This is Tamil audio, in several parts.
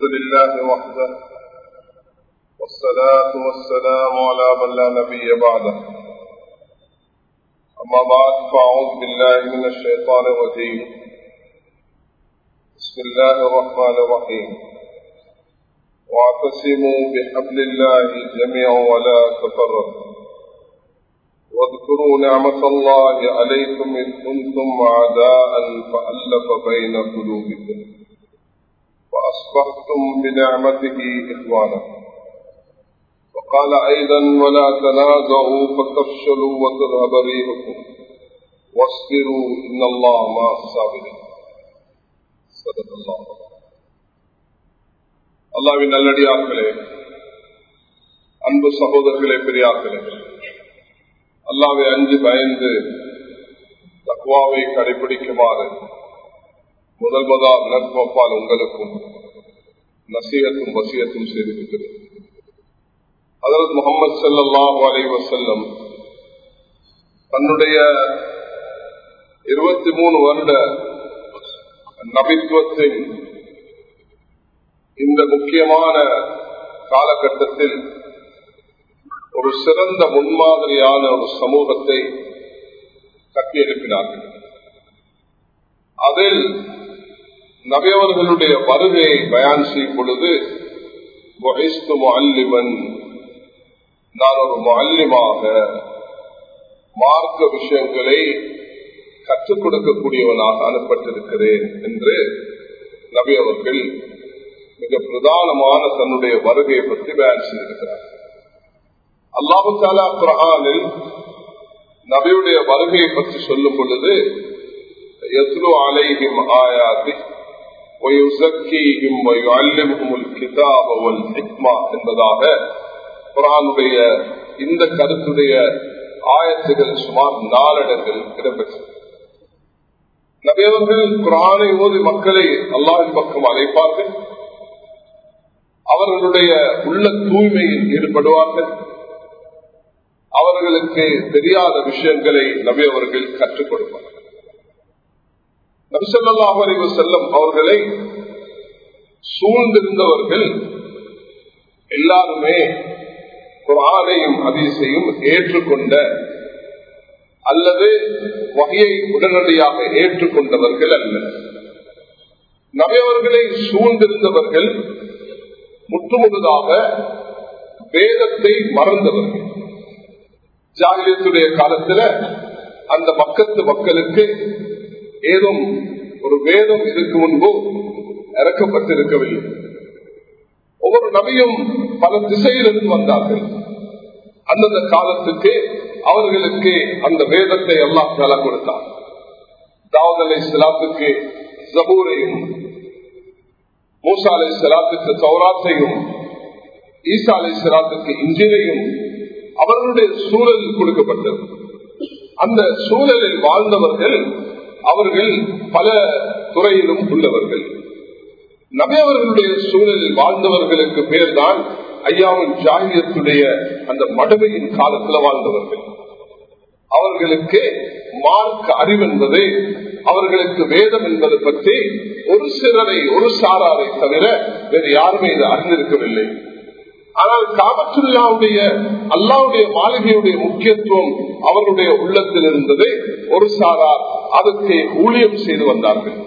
الحمد لله وحده. والصلاة والسلام على من لا نبي بعده. أما بعد فأعوذ بالله من الشيطان الرجيم. بسم الله الرحمن الرحيم. واعتصموا بحبل الله جميعا ولا تفرقوا. واذكروا نعمة الله عليكم إذ كنتم أعداء فألف بين قلوبكم. وأصبحتم بنعمته إخوانا وقال أيضا ولا تنازعوا فتفشلوا وتذهب ريحكم واصبروا إن الله مع الصابرين صدق الله அல்லாவின் நல்லடியார்களே அன்பு சகோதரர்களே பெரியார்களே அல்லாவை அஞ்சு பயந்து தக்குவாவை கடைபிடிக்குமாறு முதல் முதல் நற்பப்பால் உங்களுக்கும் நசீகத்தும் வசியத்தும் செய்திருக்கிறேன் அதற்கு முகமது சல்லாஹூ அலை வசல்லம் தன்னுடைய இருபத்தி மூணு வருட நபித்துவத்தின் இந்த முக்கியமான காலகட்டத்தில் ஒரு சிறந்த முன்மாதிரியான ஒரு சமூகத்தை கட்டியெழுப்பினார்கள். அதில் நபியவர்களுடைய வருகையை பயான் செய்யும் பொழுது நான் ஒரு மல்லிமாக மார்க்க விஷயங்களை கற்றுக் கொடுக்கக்கூடியவனாக அனுப்பட்டிருக்கிறேன் என்று நபி அவர்கள் மிக பிரதானமான தன்னுடைய வருகையை பற்றி பயன் செய்திருக்கிறார் அல்லாஹு தாலா குரானில் நபியுடைய வருகையை பற்றி சொல்லும் பொழுது எத்ரு அலைஹிம் ஆயாதி என்பதாக குரானுடைய இந்த கருத்துடைய ஆயத்துகள் சுமார் நாலடங்கள் இடம்பெற்றது. நபியவர்கள் குரானை ஓதி மக்களை அல்லாவின் பக்கம் அழைப்பார்கள். அவர்களுடைய உள்ள தூய்மையில் ஈடுபடுவார்கள். அவர்களுக்கு தெரியாத விஷயங்களை நபி அவர்கள் கற்றுக் கொடுப்பார்கள். நபிசல்லாஹ் செல்லம் அவர்களை சூழ்ந்திருந்தவர்கள் எல்லாருமே குரானையும் அதிசையும் ஏற்றுக்கொண்ட அல்லது வகையை உடனடியாக ஏற்றுக்கொண்டவர்கள் அல்ல. நபையவர்களை சூழ்ந்திருந்தவர்கள் முற்றுமுழுதாக வேதத்தை மறந்தவர்கள். ஜாகிரியத்துடைய காலத்துல அந்த மக்கத்து மக்களுக்கு ஏதும் ஒரு வேதம் இதற்கு முன்பு இறக்கப்பட்டிருக்கவில்லை. ஒவ்வொரு நபியும் பல திசையிலிருந்து வந்தார்கள். அந்தந்த காலத்துக்கு அவர்களுக்கு அந்த வேதத்தை எல்லாம் தலா கொடுத்தார் தாவத் அலை ஜபூரையும் மூசா அலை சலாத்துக்கு சௌராத்தையும் ஈசா அலை சலாத்துக்கு அவர்களுடைய சூழலில் கொடுக்கப்பட்டது. அந்த சூழலில் வாழ்ந்தவர்கள் அவர்கள் பல துறையிலும் உள்ளவர்கள். நபியவர்களுடைய சூழலில் வாழ்ந்தவர்களுக்கு பேர்தான் ஐயாவின் ஜாகியத்துடைய அந்த மடுமையின் காலத்தில் வாழ்ந்தவர்கள். அவர்களுக்கு மார்க் அறிவு என்பது அவர்களுக்கு வேதம் என்பது பற்றி ஒரு சிலரை ஒரு சாராரை தவிர வேறு யாருமே இதை அறிந்திருக்கவில்லை. ஆனால் காபத்துல்லாவுடைய அல்லாவுடைய மாளிகையுடைய முக்கியத்துவம் அவர்களுடைய உள்ளத்தில் இருந்தது. ஒரு சாரார் அதற்கு ஊழியம் செய்து வந்தார்கள்.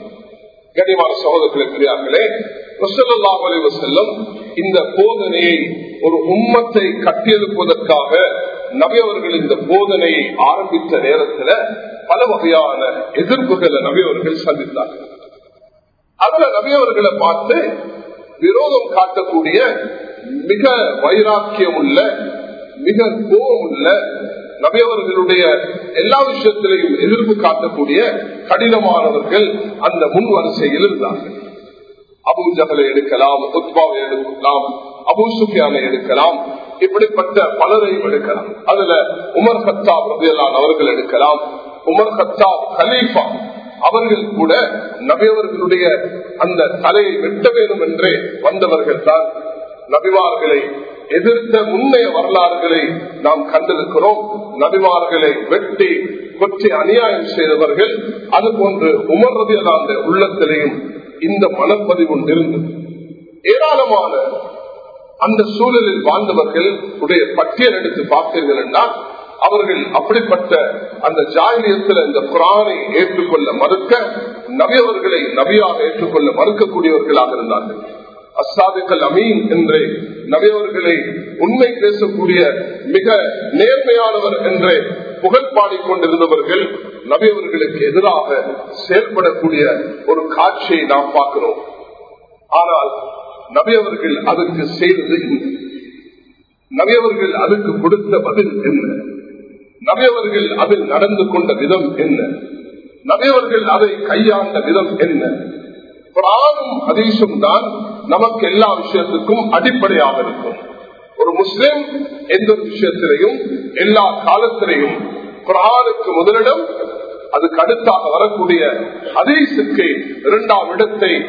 கனிமான சகோதரர்களே பெரியார்களே செல்லும் இந்த போதனையை ஒரு உம்மத்தை கட்டியெழுப்பதற்காக நபியவர்கள் இந்த போதனையை ஆரம்பித்த நேரத்தில் பல வகையான எதிர்ப்புகளை நபியவர்கள் சந்தித்தார்கள். அதுல நபியவர்களை பார்த்து விரோதம் காட்டக்கூடிய மிக வைராக்கியம் உள்ள மிக கோபம் உள்ள நபியவர்களுடைய எல்லா விஷயத்திலையும் எதிர்ப்பு காட்டக்கூடிய கடினமானவர்கள் அந்த முன் வரிசையில் இருந்தார்கள். அபு ஜகலை எடுக்கலாம் உத்பாவை எடுக்கலாம் அபு சுஃபியானை எடுக்கலாம் இப்படிப்பட்ட பலரையும் எடுக்கலாம். அதுல உமர் ஹத்தாப் ரபியலான் அவர்கள் எடுக்கலாம். உமர் ஹத்தாப் கலீஃபா அவர்கள் கூட நபியவர்களுடைய அந்த தலையை வெட்ட வேண்டும் என்றே வந்தவர்கள் தான். நபிமார்களை எதிர்த்த முன்னைய வரலாறுகளை நாம் கண்டிருக்கிறோம். நபிமார்களை வெட்டி கொற்றி அநியாயம் செய்தவர்கள் அது போன்று உமர்றதில் அந்த உள்ளத்திலையும் இந்த மனப்பதிவு இருந்தது ஏராளமான அந்த சூழலில் வாழ்ந்தவர்கள் உடைய பட்டியல் எடுத்து பார்த்தீர்கள் என்றால் அவர்கள் அப்படிப்பட்ட அந்த ஜாகிரியத்தில் இந்த குரானை ஏற்றுக்கொள்ள மறுக்க நபியவர்களை நபியாக ஏற்றுக்கொள்ள மறுக்கக்கூடியவர்களாக இருந்தார்கள். அசாதுக்கள் அமீன் என்று நபியவர்களை உண்மை பேசக்கூடிய மிக நேர்மையானவர் என்று புகழ் பாடிக்கொண்டிருந்தவர்கள் நபியவர்களுக்கு எதிராக செயல்படக்கூடிய ஒரு காட்சியை நாம் பார்க்கிறோம். ஆனால் நபியவர்கள் அதற்கு செய்தது என்ன நபியவர்கள் அதுக்கு கொடுத்த பதில் என்ன? நபியவர்கள் அதில் நடந்து கொண்ட விதம் என்ன? நபியவர்கள் அதை கையாண்ட விதம் என்ன? குரானும் ஹதீஷும் தான் நமக்கு எல்லா விஷயத்துக்கும் அடிப்படையாக இருக்கும். ஒரு முஸ்லிம் எந்த ஒரு விஷயத்திலையும் எல்லா காலத்திலையும் குரானுக்கு முதலிடம் அதுக்கு அடுத்தாக வரக்கூடிய ஹதீஸுக்கு இரண்டாம் இடத்தை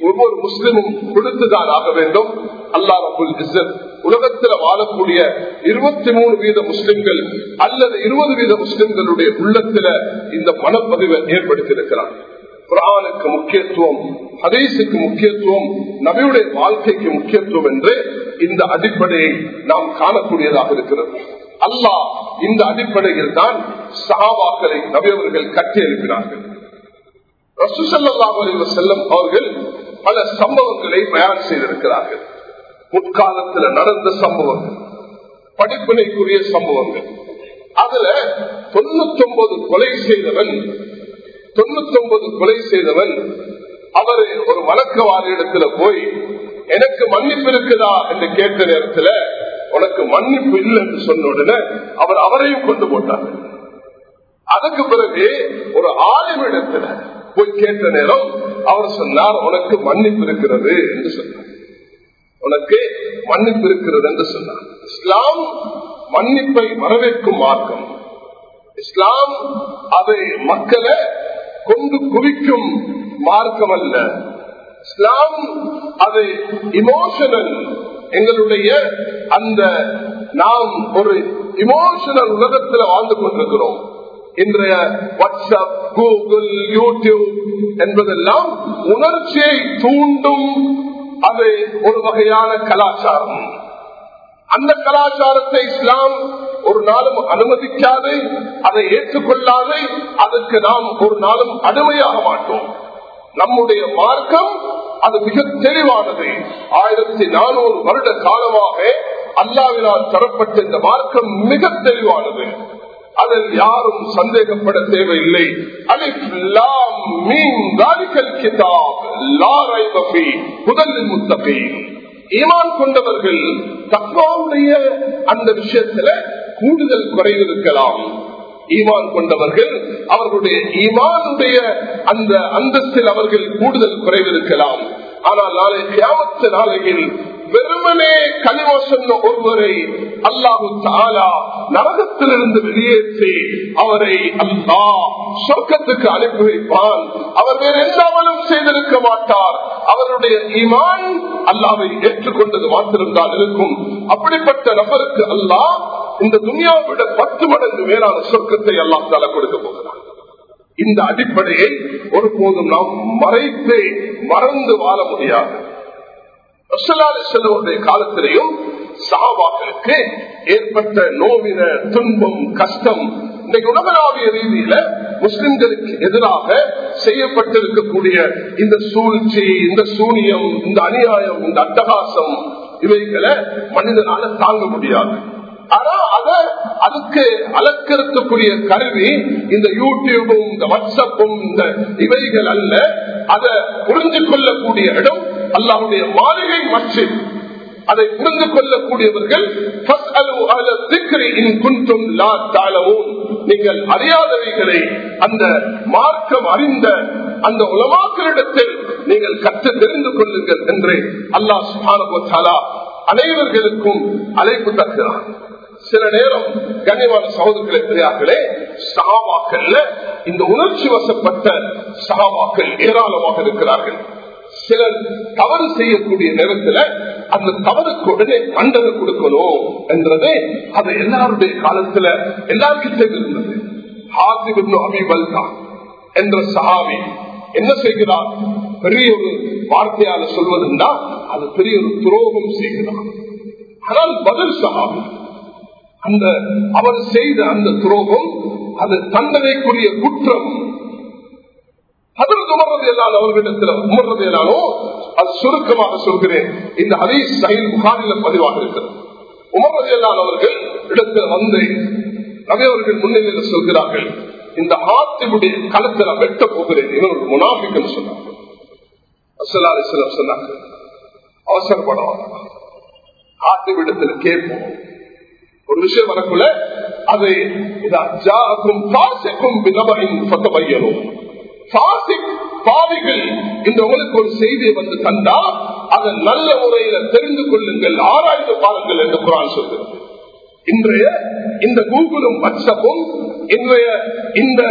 ஒவ்வொரு முஸ்லிமும் கொடுத்துதான் ஆக வேண்டும். அல்லா ரபுல் உலகத்தில் வாழக்கூடிய இருபத்தி மூணு வீத முஸ்லிம்கள் அல்லது இருபது வீத முஸ்லிம்களுடைய உள்ளத்துல இந்த மனப்பதிவை ஏற்படுத்தியிருக்கிறார் குரானுக்கு முக்கியத்துவம் ஹதீஸுக்கு முக்கியத்துவம் நபியுடைய வாழ்க்கைக்கு முக்கியத்துவம் என்று இந்த அடிப்படையை நாம் காணக்கூடியதாக இருக்கிறது அல்லாஹ் இந்த அடிப்படையில் தான் சஹாபாக்களை நபியவர்கள் கட்டி எழுப்பினார்கள் செல்லம் அவர்கள் பல சம்பவங்களை பயன் செய்திருக்கிறார்கள் முற்காலத்தில் நடந்த சம்பவங்கள் படிப்பினைக்குரிய சம்பவங்கள் அதுல தொண்ணூத்தி ஒன்பது கொலை செய்தவன் தொண்ணூத்தி ஒன்பது கொலை செய்தவன் அவரு ஒரு வழக்கவாத இடத்துல போய் எனக்கு மன்னிப்பு இருக்குதா என்று கேட்ட நேரத்தில் உனக்கு மன்னிப்பு இல்லை என்று சொன்ன உடனே அவர் அவரையும் கொண்டு போட்டார். அதுக்கு பிறகு ஒரு ஆளுமிடத்துல போய் கேட்ட நேரம் அவர் சொன்னார் உனக்கு மன்னிப்பு இருக்கிறது என்று சொன்னார். உனக்கு மன்னிப்பு இருக்கிறது என்று சொன்னார். இஸ்லாம் மன்னிப்பை வரவேற்கும் மார்க்கம். இஸ்லாம் அதை மக்களை கொண்டு குவிக்கும் மார்க்கம் அல்ல இஸ்லாம் அதை இமோஷனல் எங்களுடைய அந்த நாம் ஒரு இமோஷனல் உலகத்தில் வாழ்ந்து கொண்டிருக்கிறோம். இன்றைய வாட்ஸ்அப் கூகுள் யூடியூப் என்பதெல்லாம் உணர்ச்சியை தூண்டும் அது ஒரு வகையான கலாச்சாரம். அந்த கலாச்சாரத்தை இஸ்லாம் ஒரு நாளும் அனுமதிக்காது அதை ஏற்றுக்கொள்ளாது அதற்கு நாம் ஒரு நாளும் அடிமையாக மாட்டோம். நம்முடைய மார்க்கம் அது மிக தெளிவானது. ஆயிரத்தி நானூறு வருட காலமாக அல்லாவினால் தரப்பட்ட இந்த மார்க்கம் மிக தெளிவானது. அதில் யாரும் சந்தேகப்பட தேவையில்லை. முதலில் முத்தபி ஈமான் கொண்டவர்கள் தப்பாவுடைய அந்த விஷயத்துல கூடுதல் குறைவு இருக்கலாம் ஈமான் கொண்டவர்கள் அவர்களுடைய ஈமானுடைய அந்த அந்தஸ்தில் அவர்கள் கூடுதல் குறைவு இருக்கலாம் ஆனால் நாளை கிராமத்து நாளையில் வெறுமனே கனிவ சொன்ன ஒருவரை அல்லாஹு தாலா நரகத்திலிருந்து வெளியேற்றி அவரை அல்லா சொர்க்கத்துக்கு அனுப்பி வைப்பான். அவர் வேற எல்லாமலும் செய்திருக்க மாட்டார். அவருடைய ஈமான் அல்லாவை ஏற்றுக்கொண்டது மாத்திருந்தால் இருக்கும். அப்படிப்பட்ட நபருக்கு அல்லாஹ் இந்த துனியாவை விட பத்து மடங்கு மேலான சொர்க்கத்தை அல்லா தாலா கொடுக்க போகிறார் இந்த அடிப்படையை ஒருபோதும் நாம் மறைத்து மறந்து வாழ முடியாது. செல்வருடைய காலத்திலேயும் சாபாக்களுக்கு ஏற்பட்ட நோவின துன்பம் கஷ்டம் இன்றைக்கு உலகளாவிய ரீதியில முஸ்லிம்களுக்கு எதிராக செய்யப்பட்டிருக்கக்கூடிய இந்த சூழ்ச்சி இந்த சூனியம் இந்த அநியாயம் இந்த அட்டகாசம் இவைகளை மனிதனால தாங்க முடியாது. ஆனா அத அதுக்கு அலக்கறுக்கக்கூடிய கருவி இந்த யூடியூபும் இந்த வாட்ஸ்அப்பும் இந்த இவைகள் அல்ல. அதை புரிஞ்சு கொள்ளக்கூடிய இடம் அல்லாவுடைய மாளிகை மஸ்ஜித். அதை புரிந்து கொள்ளக்கூடியவர்கள் நீங்கள் அறியாதவைகளை அந்த மார்க்கம் அறிந்த அந்த உலமாக்களிடத்தில் நீங்கள் கற்று தெரிந்து கொள்ளுங்கள் என்று அல்லாஹ் சுபானா அனைவர்களுக்கும் அழைப்பு தருகிறார் சில நேரம் கனிவான சகோதரர்களை பெரியார்களே சகாவாக்கள்ல இந்த உணர்ச்சி வசப்பட்ட சகாவாக்கள் ஏராளமாக இருக்கிறார்கள். சிலர் தவறு செய்யக்கூடிய நேரத்தில் அந்த தவறுக்கு உடனே தண்டனை கொடுக்கணும் என்றது அது எல்லாருடைய காலத்துல எல்லாருக்கிட்ட இருந்தது ஹாசிப் அபிபல்தா என்ற சஹாவி என்ன செய்கிறார்? பெரிய ஒரு வார்த்தையால சொல்வதுன்னா அது பெரிய ஒரு துரோகம் செய்கிறார். ஆனால் பதில் சஹாவி அந்த அவர் செய்த அந்த துரோகம் அது தண்டனைக்குரிய குற்றம். அதற்கு உமர்றதையெல்லாம் அவர்களிடத்தில் உமர்றதையெல்லானோ அது சுருக்கமாக சொல்கிறேன். இந்த ஹரீஸ் சஹில் புகாரில பதிவாக இருக்கிறது. உமர்றதையெல்லாம் அவர்கள் இடத்தில் வந்து நபி அவர்கள் முன்னிலையில் சொல்கிறார்கள் இந்த ஆத்தினுடைய களத்தை நான் வெட்ட போகிறேன் இவன் ஒரு முனாபிக்கன்னு சொன்னார்கள் அசலா அலிஸ்லாம் சொன்னார்கள் அவசரப்பட வேண்டாம் ஆத்திவிடத்தில் கேட்போம். ஒரு விஷயம் வரக்குள்ள அதை ஜாக்கும் பாசிக்கும் விதவையின் பையனும் பாவிகள் இந்த உங்களுக்கு ஒரு செய்தியை வந்து தந்தா அதை நல்ல முறையில தெரிந்து கொள்ளுங்கள் ஆராய்ந்து பாருங்கள் என்று குரான் சொல்கிறது. இன்றைய இந்த கூகுளும் வாட்ஸ்அப்பும் இன்றைய இந்த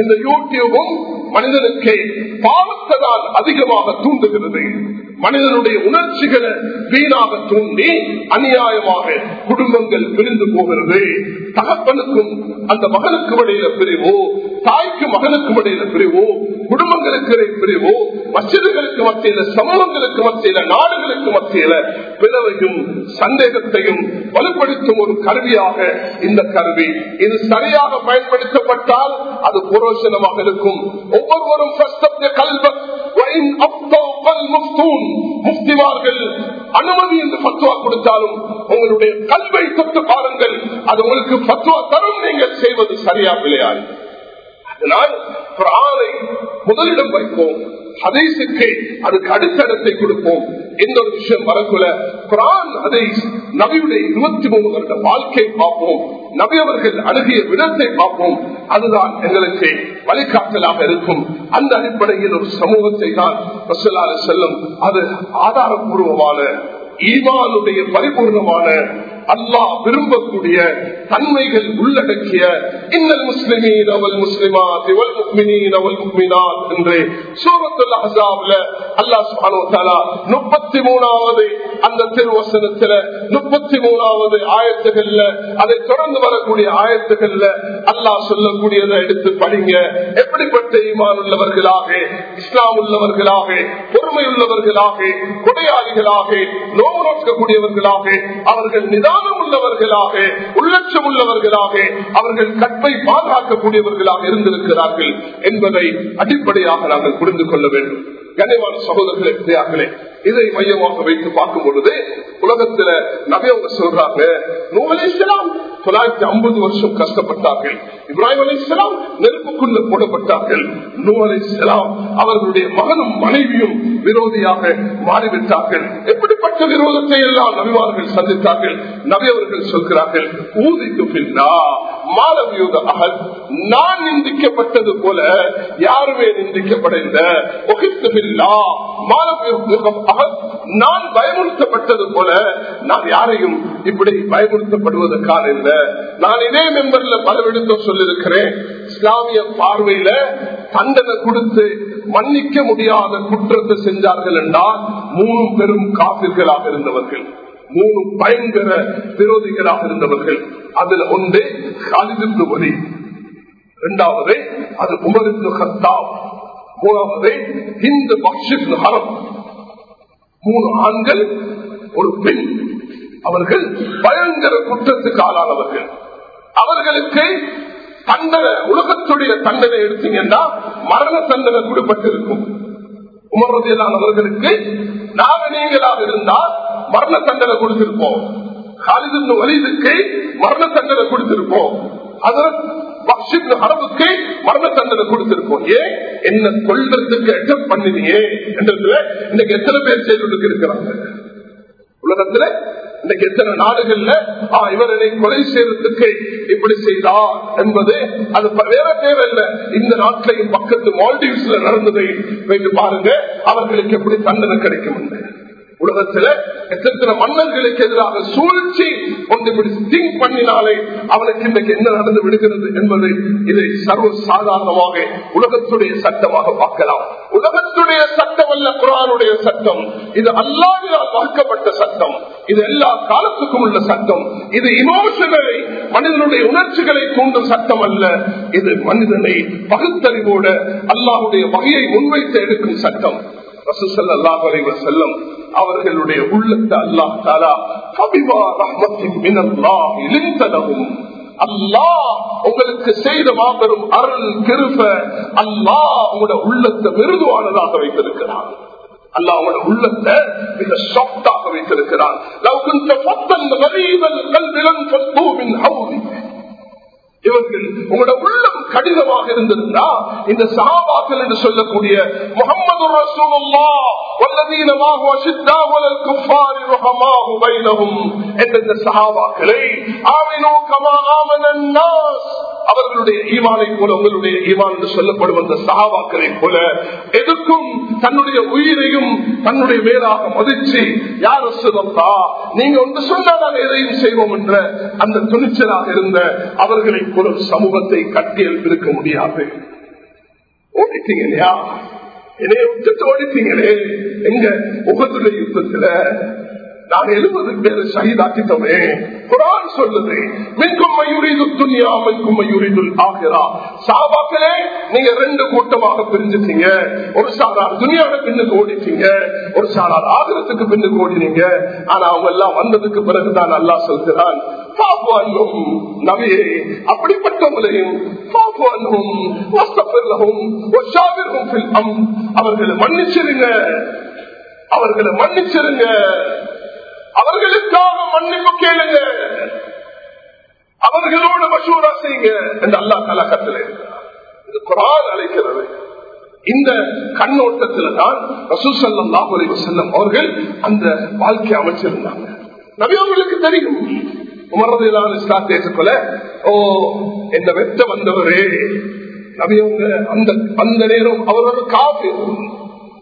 இந்த யூடியூபும் மனிதனுக்கு பாவத்ததால் அதிகமாக தூண்டுகிறது. மனிதனுடைய உணர்ச்சிகளை வீணாக தூண்டி அநியாயமாக குடும்பங்கள் பிரிந்து போகிறது. தகப்பனுக்கும் அந்த மகனுக்கும் இடையில பிரிவோ தாய்க்கு மகனுக்கும் இடையில பிரிவோ குடும்பங்களுக்கு இடையே பிரிவோ மசிதர்களுக்கு மத்தியில சமூகங்களுக்கு மத்தியில நாடுகளுக்கு மத்தியில பிளவையும் சந்தேகத்தையும் வலுப்படுத்தும் ஒரு கருவியாக இந்த கருவி. இது சரியாக பயன்படுத்தப்பட்டால் அது புரோசனமாக இருக்கும். ஒவ்வொருவரும் முஃப்திமார்கள் அனுமதி என்று பத்துவா கொடுத்தாலும் உங்களுடைய கல்வை தொட்டு பாருங்கள். அது உங்களுக்கு பத்துவா தரும் நீங்கள் செய்வது சரியா இல்லையா? அதனால் குரானை முதலிடம் வைப்போம் ஹதீசுக்கு அதுக்கு அடுத்த இடத்தை கொடுப்போம். எந்த ஒரு விஷயம் வரக்குள்ள குரான் அதை நபியுடைய இருபத்தி மூணு வருட வாழ்க்கை பார்ப்போம். நபி அவர்கள் அணுகிய விதத்தை பார்ப்போம். அதுதான் எங்களுக்கு வழிகாட்டலாக இருக்கும். அந்த அடிப்படையில் ஒரு சமூகத்தை தான் செல்லும் அது ஆதாரபூர்வமான ஈமானுடைய பரிபூர்ணமான அல்லாஹ் விரும்பக்கூடிய தன்மைகள் உள்ளடக்கிய இன்னல் முஸ்லிமீன் அவள் முஸ்லிமாத் இவள் முக்மினீன் அவள் முக்மினாத் என்று சூரத்துல் அஹாப்ல அல்லாஹ் சுபானோ வ தஆலா 33வது அந்த திருவசனத்துல 33வது ஆயத்துகள்ல அதை தொடர்ந்து வரக்கூடிய ஆயத்துகள்ல அல்லாஹ் சொல்லக்கூடியதை எடுத்து படிங்க. எப்படிப்பட்ட ஈமான் உள்ளவர்களாக இஸ்லாம் உள்ளவர்களாக பொறுமை உள்ளவர்களாக கொடையாளிகளாக நோவு நோக்கக்கூடியவர்களாக அவர்கள் நிதானம் உள்ளவர்களாக உள்ளட்சம் உள்ளவர்களாக அவர்கள் கற்பை பாதுகாக்கக்கூடியவர்களாக இருந்திருக்கிறார்கள் என்பதை அடிப்படையாக நாங்கள் புரிந்து கொள்ள வேண்டும். கனிவான சகோதரர்களே இதை மையமாக வைத்து பார்க்கும் பொழுது உலகத்துல நபி அவங்க சொல்றாங்க நூ அலிஸ்லாம் தொள்ளாயிரத்தி ஐம்பது வருஷம் கஷ்டப்பட்டார்கள். இப்ராஹிம் அலிஸ்லாம் நெருப்புக்குள்ள போடப்பட்டார்கள். நூ அலிஸ்லாம் அவர்களுடைய மகனும் மனைவியும் விரோதியாக மாறிவிட்டார்கள். எப்படிப்பட்ட விரோதத்தை எல்லாம் நபிவார்கள் சந்தித்தார்கள்? நபி அவர்கள் சொல்கிறார்கள் ஊதிக்கு பின்னா மாலவியோத அகல் நான் நிந்திக்கப்பட்டது போல யாருமே நிந்திக்கப்படைந்த நான் பயமுறுத்தப்பட்டது போல நான் யாரையும் இப்படி பயமுறுத்தப்படுவதற்கான இல்ல. நான் இதே மெம்பர்ல பலவிடுத்தம் சொல்லிருக்கிறேன் இஸ்லாமிய பார்வையில தண்டனை கொடுத்து மன்னிக்க முடியாத குற்றத்தை செஞ்சார்கள் என்றால் மூணு பெரும் காப்பிர்களாக இருந்தவர்கள் மூணு பயங்கர விரோதிகளாக இருந்தவர்கள். அதுல ஒன்று காலிதிற்கு வரி இரண்டாவது அது உமருக்கு ஹத்தாப் மூணாவது இந்த பக்ஷிப் ஹரம். மூணு ஆண்கள் ஒரு பெண். அவர்கள் பயங்கர குற்றத்துக்கு ஆளானவர்கள். அவர்களுக்கு தண்டனை உலகத்துடைய தண்டனை எடுத்தீங்கன்னா மரண தண்டனை கொடுப்பட்டிருக்கும். உமர்றதையிலான அவர்களுக்கு நாக நீங்களாக இருந்தால் மரண தண்டனை கொடுத்திருப்போம். காலிதின் வலிதுக்கு மரண தண்டனை கொடுத்திருப்போம். அரபுக்கு மரண தண்டனை கொடுத்திருக்கோம். ஏன் என்ன கொள்றதுக்கு எட்டம் பண்ணினியே? என்றதுல இன்னைக்கு எத்தனை பேர் செய்து கொண்டு இருக்கிறாங்க? உலகத்துல இன்னைக்கு எத்தனை நாடுகள்ல இவரனை கொலை செய்யறதுக்கு இப்படி செய்தார் என்பது அது வேற தேவையில்ல. இந்த நாட்டிலையும் பக்கத்து மால்டீவ்ஸ்ல நடந்ததை வைத்து பாருங்க அவர்களுக்கு எப்படி தண்டனை கிடைக்கும் என்று. உலகத்துல எத்தனை மன்னர்களுக்கு எதிராக சூழ்ச்சி ஒன்று இப்படி திங்க் பண்ணினாலே அவனுக்கு இன்றைக்கு என்ன நடந்து விடுகிறது என்பது இதை சர்வ சாதாரணமாக உலகத்துடைய சட்டமாக பார்க்கலாம். உலகத்துடைய சட்டம் அல்ல குரானுடைய சட்டம். இது அல்லாவினால் வகுக்கப்பட்ட சட்டம். இது எல்லா காலத்துக்கும் உள்ள சட்டம். இது இமோஷனலை மனிதனுடைய உணர்ச்சிகளை தூண்டும் சட்டம் அல்ல. இது மனிதனை பகுத்தறிவோட அல்லாவுடைய வகையை முன்வைத்து எடுக்கும் சட்டம். செல்லம் அவர்களுடைய உள்ளத்தை அல்லாஹ் தாலா கபிவா ரஹ்மத்தின் மினல்லாஹ் இழிந்தனவும் அல்லாஹ் உங்களுக்கு செய்த மாபெரும் அருள் கிருப அல்லாஹ் உங்களோட உள்ளத்தை மிருதுவானதாக வைத்திருக்கிறார். அல்லாஹ் உங்களோட உள்ளத்தை மிக சாஃப்டாக வைத்திருக்கிறார். இவர்கள் உங்களோட உள்ளம் கடிதமாக இருந்திருந்தா இந்த சகாபாக்கள் என்று சொல்லக்கூடிய முகமது ரசூலுல்லா வல்லதீனமாக அசித்தாவலல் குஃபாரி ரஹமாஹு பைனஹும் என்ற இந்த சகாபாக்களை ஆமினோ கமா ஆமனன் நாஸ் அவர்களுடைய ஈமானை போல உங்களுடைய ஈமான் என்று சொல்லப்படும் அந்த சகாவாக்களை போல எதுக்கும் தன்னுடைய உயிரையும் தன்னுடைய மேலாக மதிச்சு யார் சொல்லா நீங்க ஒன்று சொன்னா நாங்கள் எதையும் செய்வோம் என்ற அந்த துணிச்சலாக இருந்த அவர்களை போல சமூகத்தை கட்டியல் இருக்க முடியாது. ஓடிட்டீங்க இல்லையா என்னைய விட்டுட்டு ஓடிட்டீங்களே? எங்க முகத்துடைய யுத்தத்துல நான் எழுபது பேர் சகிதாக்கிட்டோமே குரான் சொல்லுது மின்கும் மயூரிது துணியா மின்கும் மயூரிது ஆகிறா சாபாக்களே நீங்க ரெண்டு கூட்டமாக பிரிஞ்சுட்டீங்க. ஒரு சாரார் துணியாவோட பின்னுக்கு ஓடிட்டீங்க. ஒரு சாரார் ஆகிரத்துக்கு பின்னுக்கு ஓடினீங்க. ஆனா அவங்க எல்லாம் வந்ததுக்கு பிறகுதான் நல்லா சொல்கிறான் நவியே அப்படிப்பட்டவங்களையும் அவர்களை மன்னிச்சிருங்க. அவர்களை மன்னிச்சிருங்க. அவர்களுக்காக மன்னிப்பு கேளுங்க. அவர்களோடு மசூரா செய்யுங்க என்று அல்லா தலா கட்டளை இது குரான் அழைக்கிறது. இந்த கண்ணோட்டத்தில் தான் ரசூசல்லாம் செல்லம் அவர்கள் அந்த வாழ்க்கை அமைச்சிருந்தாங்க. நபியவர்களுக்கு தெரியும். உமரதிலான இஸ்லாத்தை தேசத்துல ஓ என்ன வெட்ட வந்தவரே. நபியவங்க அந்த அந்த நேரம் அவர் ஒரு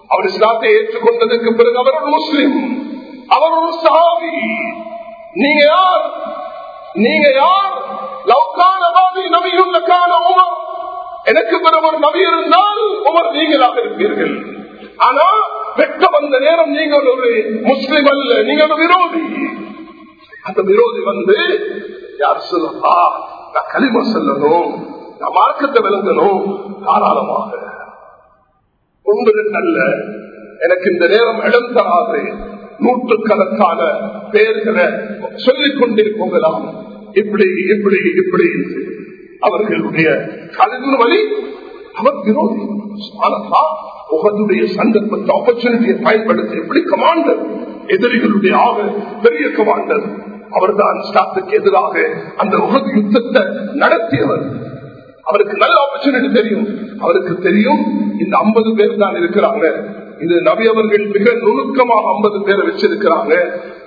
அவர் இஸ்லாத்தை ஏற்றுக்கொண்டதற்கு பிறகு அவர் ஒரு அவர் ஒரு சாவி நீங்க யார்? நீங்க யார்? லவ்கான பாதி நபியுள்ள கால உமர். எனக்கு பிறகு ஒரு நபி இருந்தால் உமர் நீங்களாக இருப்பீர்கள். ஆனா வெட்ட வந்த நேரம் நீங்கள் ஒரு முஸ்லிம் அல்ல நீங்க ஒரு விரோதி. அந்த விரோதி வந்து யார் சொல்லா நான் களிம சொல்லணும் நான் மார்க்கத்தை விளங்கணும் தாராளமாக. ஒன்று அல்ல எனக்கு இந்த நேரம் இடம் தராது நூற்றுக்கணக்கான பெயர்களை சொல்லிக் கொண்டே போகலாம் இப்படி இப்படி இப்படி. அவர்களுடைய கலந்து வழி அவர் விரோதி. உகதுடைய சந்தர்ப்பத்தை ஆப்பர்ச்சுனிட்டியை பயன்படுத்தி எப்படி கமாண்டர் எதிரிகளுடைய ஆக பெரிய கமாண்டர் அவர்தான் ஸ்டாப்புக்கு எதிராக அந்த உகது யுத்தத்தை நடத்தியவர். அவருக்கு நல்ல ஆப்பர்ச்சுனிட்டி தெரியும். அவருக்கு தெரியும் இந்த ஐம்பது பேர் தான் இருக்கிறாங்க. இது நபி அவர்கள் மிக நுணுக்கமாக ஐம்பது பேரை வச்சிருக்கிறாங்க.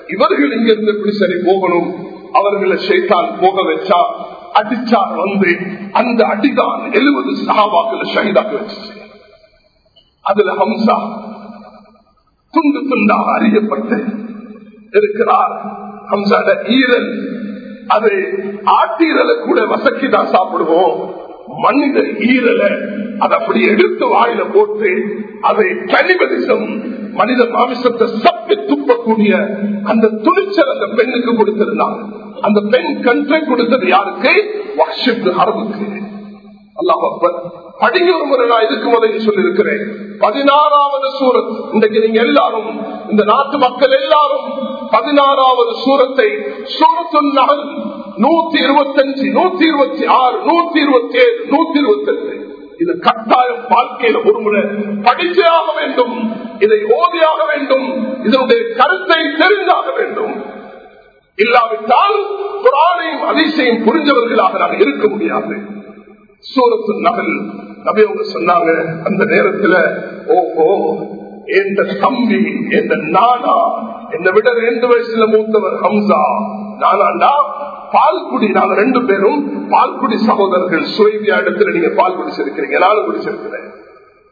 இவர்கள் இங்க இருந்து எப்படி சரி போகணும்? அவர்களை செய்தான் போக வச்சா அடிச்சார் வந்து அந்த அடிதான் எழுபது சகாபாக்கள் ஷஹீதாக்க வச்சு அதுல ஹம்சா துண்டு துண்டாக அறியப்பட்டு இருக்கிறார். ஹம்சாட ஈரல் அது ஆட்டீரலை கூட வசக்கி தான் சாப்பிடுவோம். மனித ஈரலை அதை அப்படி எடுத்து வாயில போட்டு அதை கனிபதிசம் மனித மாமிசத்தை சப்பி துப்பக்கூடிய அந்த துணிச்சல் அந்த பெண்ணுக்கு கொடுத்திருந்தாங்க அந்த பெண் கன்றை கொடுத்தது யாருக்கு? வாஷிப் அரபுக்கு அல்லாஹர் படிக்கிற முறை நான் இதுக்கு முதலில் சொல்லியிருக்கிறேன். பதினாறாவது சூரத். இன்றைக்கு நீங்க எல்லாரும் இந்த நாட்டு மக்கள் எல்லாரும் பதினாறாவது சூரத்தை சூரத்து நகல் நூத்தி இருபத்தி அஞ்சு நூத்தி இருபத்தி ஆறு நூத்தி இருபத்தி ஏழு நூத்தி இருபத்தி எட்டு இது கட்டாயம் வாழ்க்கையில ஒரு முறை படித்தே வேண்டும் இதை ஓதியாக வேண்டும் இதனுடைய கருத்தை தெரிந்தாக வேண்டும். இல்லாவிட்டால் குரானையும் அதிசயம் புரிஞ்சவர்களாக நான் இருக்க முடியாது. சூரத்து நகல் நபியவங்க சொன்னாங்க அந்த நேரத்துல ஓஹோ எந்த தம்பி எந்த நானா என்னை விட ரெண்டு வயசுல மூத்தவர் ஹம்சா நானாண்டா பால்குடி நாங்க ரெண்டு பேரும் பால்குடி சகோதரர்கள் சுவைவியா இடத்துல நீங்க பால் குடிச்சிருக்கிறீங்க நானும் குடிச்சிருக்கிறேன்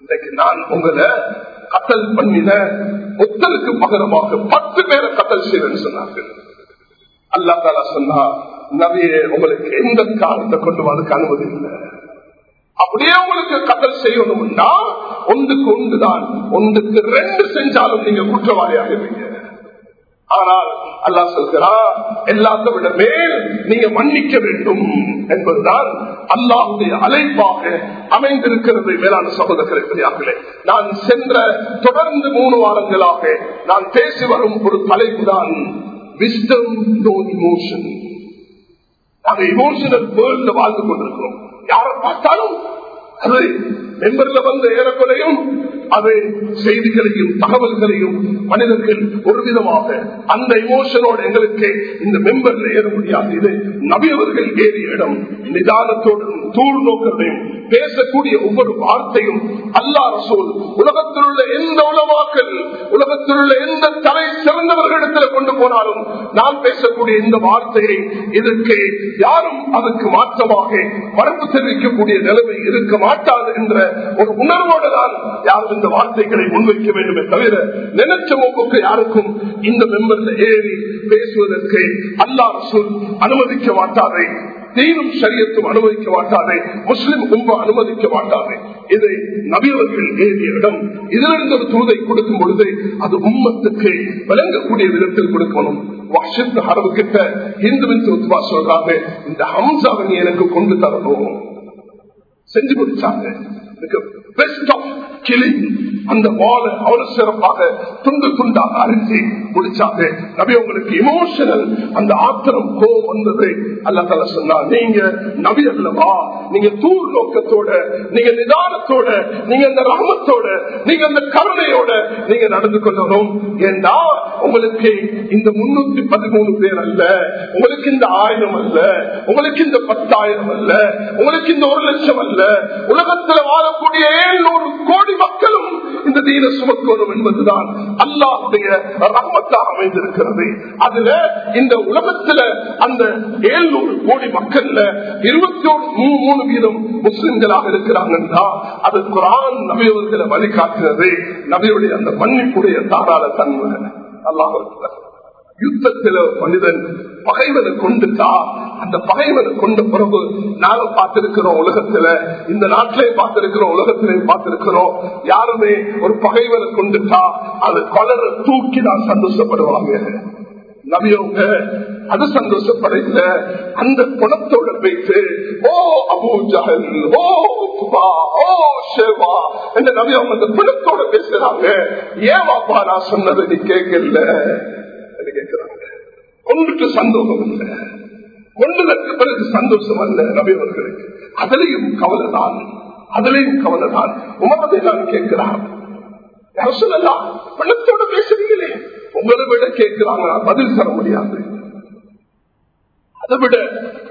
இன்னைக்கு நான் உங்களை கத்தல் பண்ணின ஒத்தலுக்கு பகரமாக பத்து பேரை கத்தல் செய்வேன் சொன்னார்கள். அல்லா தாலா சொன்னா நபியே உங்களுக்கு எந்த காலத்தை கொண்டு அதுக்கு அனுமதி இல்லை. அப்படியே உங்களுக்கு கத்தல் செய்யணும்னா ஒன்றுக்கு ஒன்றுதான். ஒன்றுக்கு ரெண்டு செஞ்சாலும் நீங்க குற்றவாளியாக இருப்பீங்க ஆனால் அல்லா சொல்கிறா எல்லாத்தை விட மேல் நீங்க மன்னிக்க வேண்டும் என்பதுதான் அல்லாவுடைய அழைப்பாக அமைந்திருக்கிறது மேலான சகோதரர்களே நான் சென்ற தொடர்ந்து மூணு வாரங்களாக நான் பேசி வரும் ஒரு தலைப்பு தான் விஸ்டம் நோ இமோஷன் நாங்கள் இமோஷனல் வேர்ல்ட்ல வாழ்ந்து கொண்டிருக்கிறோம். யாரை பார்த்தாலும் அது மெம்பர்ல வந்த ஏறக்குறையும் அது செய்திகளையும் தகவல்களையும் மனிதர்கள் ஒரு விதமாக அந்த இமோஷனோட எங்களுக்கு இந்த மெம்பர்ல ஏற முடியாது. இது நபியவர்கள் ஏறிய இடம். நிதானத்தோடும் தூர் நோக்கத்தையும் பேசக்கூடிய ஒவ்வொரு வார்த்தையும் அல்லா ரசூல் உலகத்தில் உள்ள எந்த உலமாக்கள் உலகத்தில் உள்ள எந்த தலை சிறந்தவர்களிடத்தில் கொண்டு போனாலும் நான் பேசக்கூடிய இந்த வார்த்தையை இதற்கு யாரும் அதுக்கு மாற்றமாக மறுப்பு தெரிவிக்கக்கூடிய நிலைமை இருக்க மாட்டாது என்ற ஒரு உணர்வோடு தான் யாரும் இந்த வார்த்தைகளை முன்வைக்க வேண்டுமே தவிர நினைச்ச போக்கு யாருக்கும் இந்த மெம்பர்ல ஏறி பேசுவதற்கு அல்லாஹ் அனுமதிக்க மாட்டாரே. தீனும் சரியத்தும் அனுமதிக்க மாட்டாரே. முஸ்லிம் கும்ப அனுமதிக்க மாட்டாரே. இதை நபியவர்கள் ஏறிய இடம் இதிலிருந்து ஒரு தூதை கொடுக்கும் பொழுது அது உம்மத்துக்கு விளங்கக்கூடிய விதத்தில் கொடுக்கணும். அரபு கிட்ட இந்துவின் தூத்துவா சொல்றாங்க இந்த ஹம்சாவை எனக்கு கொண்டு தரணும். செஞ்சு முடிச்சாங்க. பெஸ்ட் ஆஃப் கிளிங் அந்த வாழை அவ்வளவு சிறப்பாக துண்டு துண்டாக அரிஞ்சு முடிச்சாங்க நபி உங்களுக்கு இமோஷனல் அந்த ஆத்திரம் கோ வந்தது. அல்ல தலை சொன்னா நீங்க நபி அல்லவா? நீங்க தூர் நோக்கத்தோட நீங்க நிதானத்தோட நீங்க அந்த ரகமத்தோட நீங்க அந்த கருணையோட நீங்க நடந்து கொள்ளணும். ஏன்னா உங்களுக்கு இந்த முன்னூத்தி பதிமூணு பேர் அல்ல உங்களுக்கு இந்த ஆயிரம் அல்ல உங்களுக்கு இந்த பத்தாயிரம் அல்ல உங்களுக்கு இந்த ஒரு லட்சம் அல்ல. உலகத்துல வாழக்கூடிய ஏழ்நூறு கோடி மக்களும் இந்த தீன சுமக்கணும் என்பதுதான் அல்லாஹுடைய ரகமத்தாக அமைந்திருக்கிறது. அதுல இந்த உலகத்துல அந்த ஏழ்நூறு கோடி மக்கள்ல இருபத்தி மூணு வீதம் முஸ்லிம்களாக இருக்கிறாங்கன்னா அது குரான் நபியவர்களை வழிகாட்டுகிறது. நபியுடைய அந்த மன்னிப்புடைய தாராள தன்மை. அல்லாஹ் யுத்தத்தில மனிதன் பகைவனை கொண்டுட்டா அந்த பகைவனை கொண்ட பிறகு நாங்க பார்த்திருக்கிறோம் உலகத்துல. இந்த நாட்டிலே பார்த்திருக்கிறோம் உலகத்திலே பார்த்திருக்கிறோம். யாருமே ஒரு பகைவனை கொண்டுட்டா அது கொலரை தூக்கி நான் சந்தோஷப்படுவாங்க. நபியவங்க அது சந்தோஷப்படையில அந்த குணத்தோட பேசு ஓ அபூ ஜஹல் ஓ உத்பா, ஓ ஷேவா இந்த நபி அந்த குணத்தோட பேசுறாங்க. ஏன் வாப்பா நான் சொன்னது நீ கேட்கல? கேட்கிறாங்க. ஒன்றுக்கு சந்தோஷம் இல்லை. ஒன்றுதற்கு பிறகு சந்தோஷம் அல்ல நபியவர்களுக்கு அதிலையும் கவலைதான் அதிலையும் கவலைதான் உமரதை நான் கேட்கிறான் சொல்லலாம் பணத்தோட பேசுறீங்களே? உங்களை விட கேட்கிறாங்க. பதில் தர முடியாது. அதை விட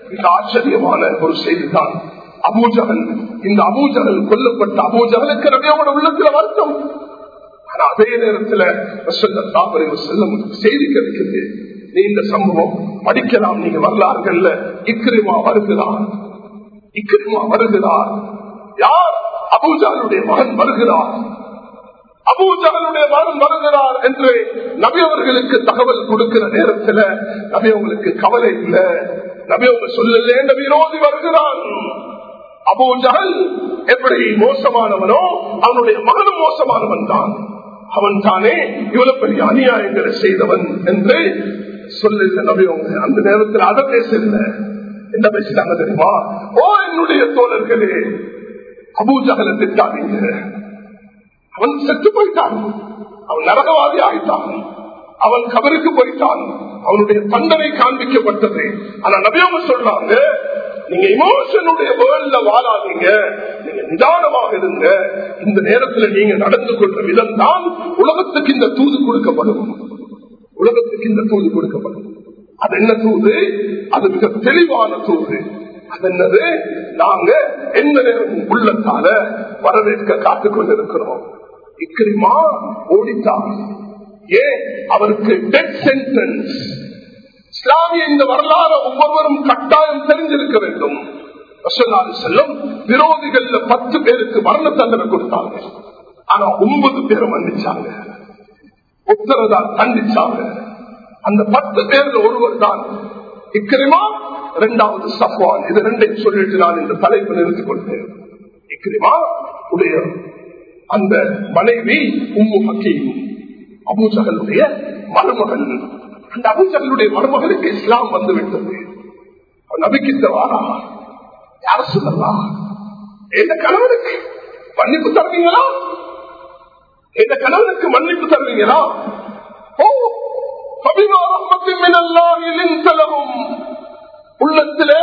மிக ஆச்சரியமான ஒரு செய்திதான். அபூஜகல் இந்த அபூஜகல் கொல்லப்பட்ட அபூஜகலுக்கு ரவியோட உள்ளத்துல வருத்தம். ஆனா அதே நேரத்துல செல்லும் செய்தி கிடைக்குது. நீ இந்த சம்பவம் படிக்கலாம் நீங்க வரலாறுகள்ல இக்கிரிமா வருகிறார் இக்கிரிமா வருகிறார் யார் அபூஜாலுடைய மகன் வருகிறார் அபூஜாலுடைய மகன் வருகிறார் என்று நபி அவர்களுக்கு தகவல் கொடுக்கிற நேரத்துல நபி அவங்களுக்கு கவலை இல்லை. நபி அவங்க சொல்லல என்ற விரோதி வருகிறான். அபூஜகல் எப்படி மோசமானவனோ அவனுடைய மகனும் மோசமானவன் தான். அவன் தானே இவ்வளவு பெரிய அநியாயங்களை செய்தவன் என்று சொல்லுங்க நபி அந்த நேரத்தில் அதை பேசல என்ன பேசிட்டாங்க தெரியுமா? ஓ என்னுடைய தோழர்களே அபூஜகலை திட்டாதீங்க. அவன் செத்து போயிட்டான். அவன் நரகவாதி ஆகிட்டான் அவன் கபருக்கு போயிட்டான். அவனுடைய தண்டனை காண்பிக்கப்பட்டது. ஆனா நபியவங்க சொல்றாங்க நீங்க இமோஷனுடைய வேர்ல்ட்ல வாழாதீங்க. நீங்க நிதானமாக இருங்க. இந்த நேரத்துல நீங்க நடந்து கொள்ற விதம் தான் உலகத்துக்கு இந்த தூது கொடுக்கப்படும். உலகத்துக்கு இந்த தூது கொடுக்கப்படும். அது என்ன தூது? அது மிக தெளிவான தூது. அது என்னது? நாங்க எந்த நேரம் உள்ளத்தால வரவேற்க காத்துக் கொண்டிருக்கிறோம். இக்கிரிமா ஓடித்தான். ஏன்? அவருக்கு டெத் சென்டென்ஸ் இஸ்லாமிய இந்த வரலாறு ஒவ்வொருவரும் கட்டாயம் தெரிஞ்சிருக்க வேண்டும். செல்லும் விரோதிகள் பத்து பேருக்கு மரண தண்டனை கொடுத்தாங்க. ஆனா ஒன்பது பேரை மன்னிச்சாங்க. உத்தரதான் தண்டிச்சாங்க. அந்த பத்து பேர்ல ஒருவர் தான் இக்கிரிமா இரண்டாவது சஃபான் இது ரெண்டையும் சொல்லிட்டு நான் இந்த தலைப்பு நிறுத்திக் கொண்டேன் இக்கிரிமா உடைய அந்த மனைவி உம்மு ஹக்கீம் அபூசகனுடைய மருமகன். அந்த அபுஜர்களுடைய மருமகளுக்கு இஸ்லாம் வந்து விட்டது அவன் நபிக்கிட்ட யார சொல்லலாம் எந்த கணவனுக்கு? மன்னிப்பு தருவீங்களா? எந்த கணவனுக்கு மன்னிப்பு தருவீங்களா? ஓ உள்ளத்திலே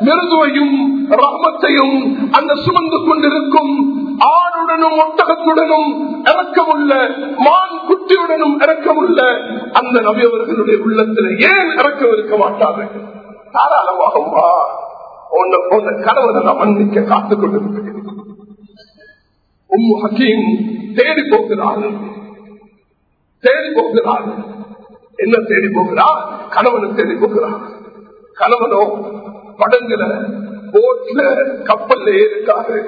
மிருதுவையும் ரகமத்தையும் அந்த சுமந்து கொண்டிருக்கும் ஆணுடனும் ஒட்டகத்துடனும் இறக்கமுள்ள மான் குட்டியுடனும் இறக்கமுள்ள அந்த நபியவர்களுடைய உள்ளத்தில் ஏன் இறக்கம் இருக்க மாட்டார்கள்? தாராளமாகவா? உன்னை போன்ற கணவனை நான் மன்னிக்க காத்துக் கொண்டிருக்கிறேன். உம் ஹக்கீம் தேடி போகிறார்கள் தேடி போகிறார்கள் என்ன தேடி போகிறார்? கணவனை தேடி போகிறார். கணவனோ படங்குல போட்ல கப்பல்ல ஏறிட்டாரு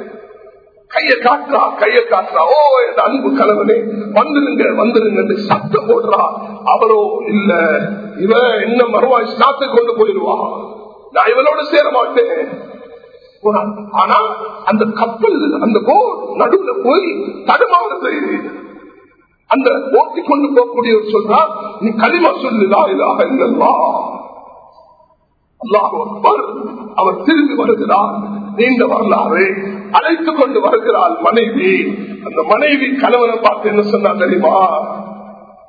கைய காட்டுறா கைய காட்டுறா ஓ என் அன்பு கலவனே வந்துருங்க வந்துருங்க சத்தம் போடுறா. அவரோ இல்ல இவ என்ன மறுவா சாத்து கொண்டு போயிடுவா? நான் இவனோட சேர மாட்டேன். ஆனா அந்த கப்பல் அந்த போர் நடுவுல போய் தடுமாறுது. அந்த ஓட்டி கொண்டு போகக்கூடியவர் சொல்றா நீ களிமா சொல்லுதா இதாக இல்லல்லா அல்லாஹ் அவர் திரும்பி வருகிறார். நீண்ட வரலாறு அழைத்துக் கொண்டு வருகிறாள் மனைவி. அந்த மனைவி கணவனை பார்த்து என்ன சொன்னா தெரியுமா?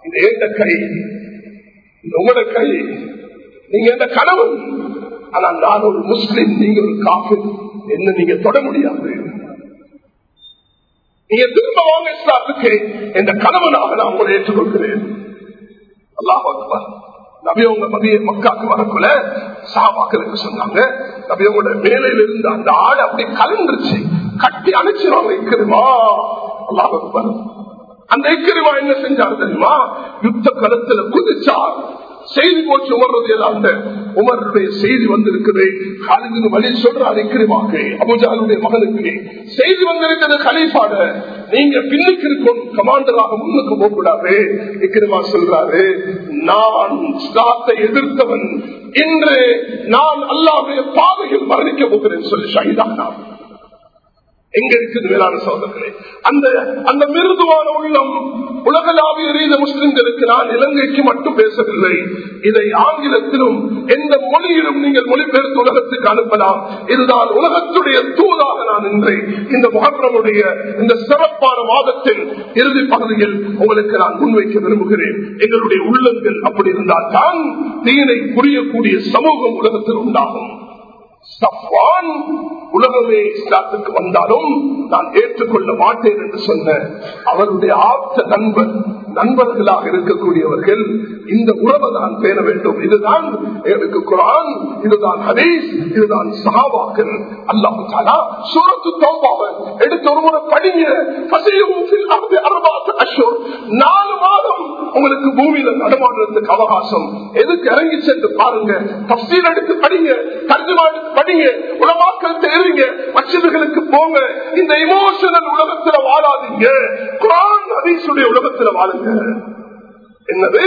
இது ஏந்த கை? இது உங்களோட கை. நீங்க எந்த கணவன்? ஆனா நான் ஒரு முஸ்லிம் நீங்க ஒரு காஃபி என்ன நீங்க தொட முடியாது. நீங்க திரும்ப வாங்க இஸ்லாத்துக்கு. எந்த கணவனாக நான் உங்களை ஏற்றுக்கொள்கிறேன். அல்லாஹ் நபியவங்க மதிய மக்காக்கு வரக்குள்ள சாபாக்களுக்கு சொன்னாங்க நபியவங்களோட மேலையில இருந்து அந்த ஆடு அப்படி கலந்துருச்சு. கட்டி அணைச்சிருவாங்க இக்கிருமா அல்லாஹ் அக்பர். அந்த இக்கிரிமா என்ன செஞ்சார் தெரியுமா? யுத்த களத்துல குதிச்சார். செய்தி போச்சு உமர்றது அந்த உமருடைய செய்தி வந்திருக்குது. காலிதின் வழி சொல்றார் இக்கிரிமாக அபுஜாலுடைய மகனுக்கு செய்தி வந்திருக்கிறது கலீஃபாட நீங்க பின்னுக்கு இருக்கும் கமாண்டராக முன்னுக்கு போக கூடாது இக்கிரமா சொல்றாரு நான் எதிர்த்தவன். இன்று நான் அல்லாவுடைய பாதையில் மரணிக்க போகிறேன் சொல்லி ஷஹீதானான் எங்க இருக்குது மேலான சோதர்களே அந்த அந்த மிருதுவான உள்ளம் உலகளாவிய ரீத முஸ்லிம்களுக்கு நான் இலங்கைக்கு மட்டும் பேசவில்லை. இதை ஆங்கிலத்திலும் எந்த மொழியிலும் நீங்கள் மொழிபெயர்த்து உலகத்துக்கு அனுப்பலாம். இதுதான் உலகத்துடைய தூதாக நான் இன்றை இந்த மகப்பிரமுடைய இந்த சிறப்பான மாதத்தில் இறுதி பகுதியில் உங்களுக்கு நான் முன்வைக்க விரும்புகிறேன். எங்களுடைய உள்ளங்கள் அப்படி இருந்தால் தான் தீனை புரியக்கூடிய சமூகம் உலகத்தில் உண்டாகும். உலகமே இஸ்லாத்துக்கு வந்தாலும் நான் ஏற்றுக்கொள்ள மாட்டேன் என்று சொன்ன அவருடைய ஆப்த நண்பர் நண்பர்களாக இருக்கக்கூடியவர்கள் இந்த உறவை தான் பேண வேண்டும். இதுதான் எனக்கு குரான் இதுதான் ஹரீஸ் இதுதான் சகாபாக்கள் அல்லாஹு தாலா சூரத்து தௌபாவை எடுத்து ஒரு முறை படிங்க. நாலு மாதம் உங்களுக்கு பூமியில நடமாடுறதுக்கு அவகாசம். எதுக்கு இறங்கி சென்று பாருங்க. தப்சீல் எடுத்து படிங்க. தர்ஜுமா எடுத்து படிங்க உலமாக்கள் தெரியுங்க மச்சதுகளுக்கு போங்க இந்த இமோஷனல் உலகத்துல வாழாதீங்க. குரான் ஹதீசுடைய உலகத்துல வாழுங்க. என்னது?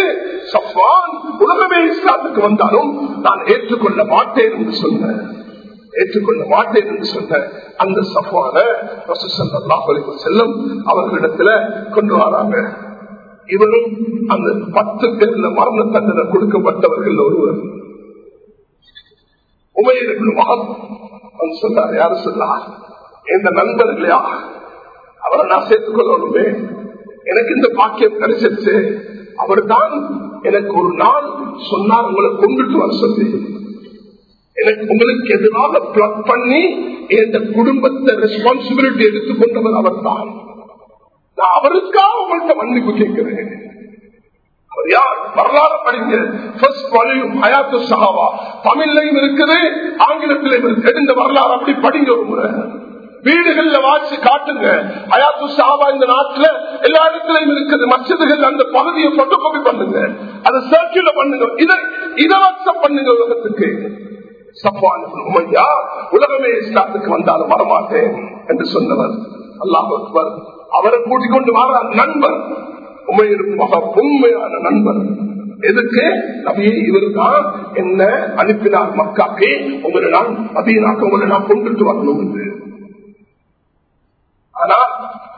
சஃபான் உலகமே இஸ்லாத்துக்கு வந்தாலும் நான் ஏற்றுக்கொள்ள மாட்டேன் என்று சொன்னேன். ஏற்றுக்கொள்ள மாட்டேன் என்று சொன்ன அந்த சஃபான செல்லும் அவர்களிடத்துல கொண்டு வராங்க. இவரும் அந்த பத்து பேர்ல மரண தண்டனை கொடுக்கப்பட்டவர்கள் ஒருவர். உமையிற்கு சொன்னார் யாரு சொன்னார் எந்த நண்பர்களையா அவரை நான் சேர்த்துக் கொள்ளணுமே. எனக்கு இந்த பாக்கியம் கிடைச்சிருச்சு. அவர் தான் எனக்கு ஒரு நாள் சொன்னார் உங்களை கொண்டுட்டு வர சொல்லி எனக்கு உங்களுக்கு எதிராக பிளக் பண்ணி இந்த குடும்பத்தை ரெஸ்பான்சிபிலிட்டி எடுத்துக்கொண்டவர் அவர் தான் நான் அவருக்காக உங்கள்கிட்ட மன்னிப்பு கேட்கிறேன். வரலாறு படிங்க. ஹயாத்து சஹாவா தமிழ்லையும் இருக்குது ஆங்கிலத்திலையும் இருக்கு இந்த வரலாறு அப்படி படிங்க ஒரு முறை. வீடுகள்ல வாசி காட்டுங்க. அயாத்து சாபா இந்த நாட்டுல எல்லா இடத்துலயும் இருக்குது. மசிதுகள் அந்த பகுதியை போட்டோ காப்பி பண்ணுங்க. அதை சர்க்கியூல பண்ணுங்க. இதை இதை வாட்ஸ்அப் பண்ணுங்க உலகத்துக்கு. உமையா உலகமே இஸ்லாத்துக்கு வந்தாலும் வரமாட்டேன் என்று சொன்னவர். அல்லாஹ் அவரை கூட்டிக் கொண்டு வர நண்பர். உமையிற்கு மக உண்மையான நண்பர். எதுக்கு நபியை இவர் தான் என்ன அனுப்பினார் மக்காக்கு. உங்களை நான் மதியனாக்க உங்களை நான் கொண்டுட்டு வரணும் என்று. ஆனா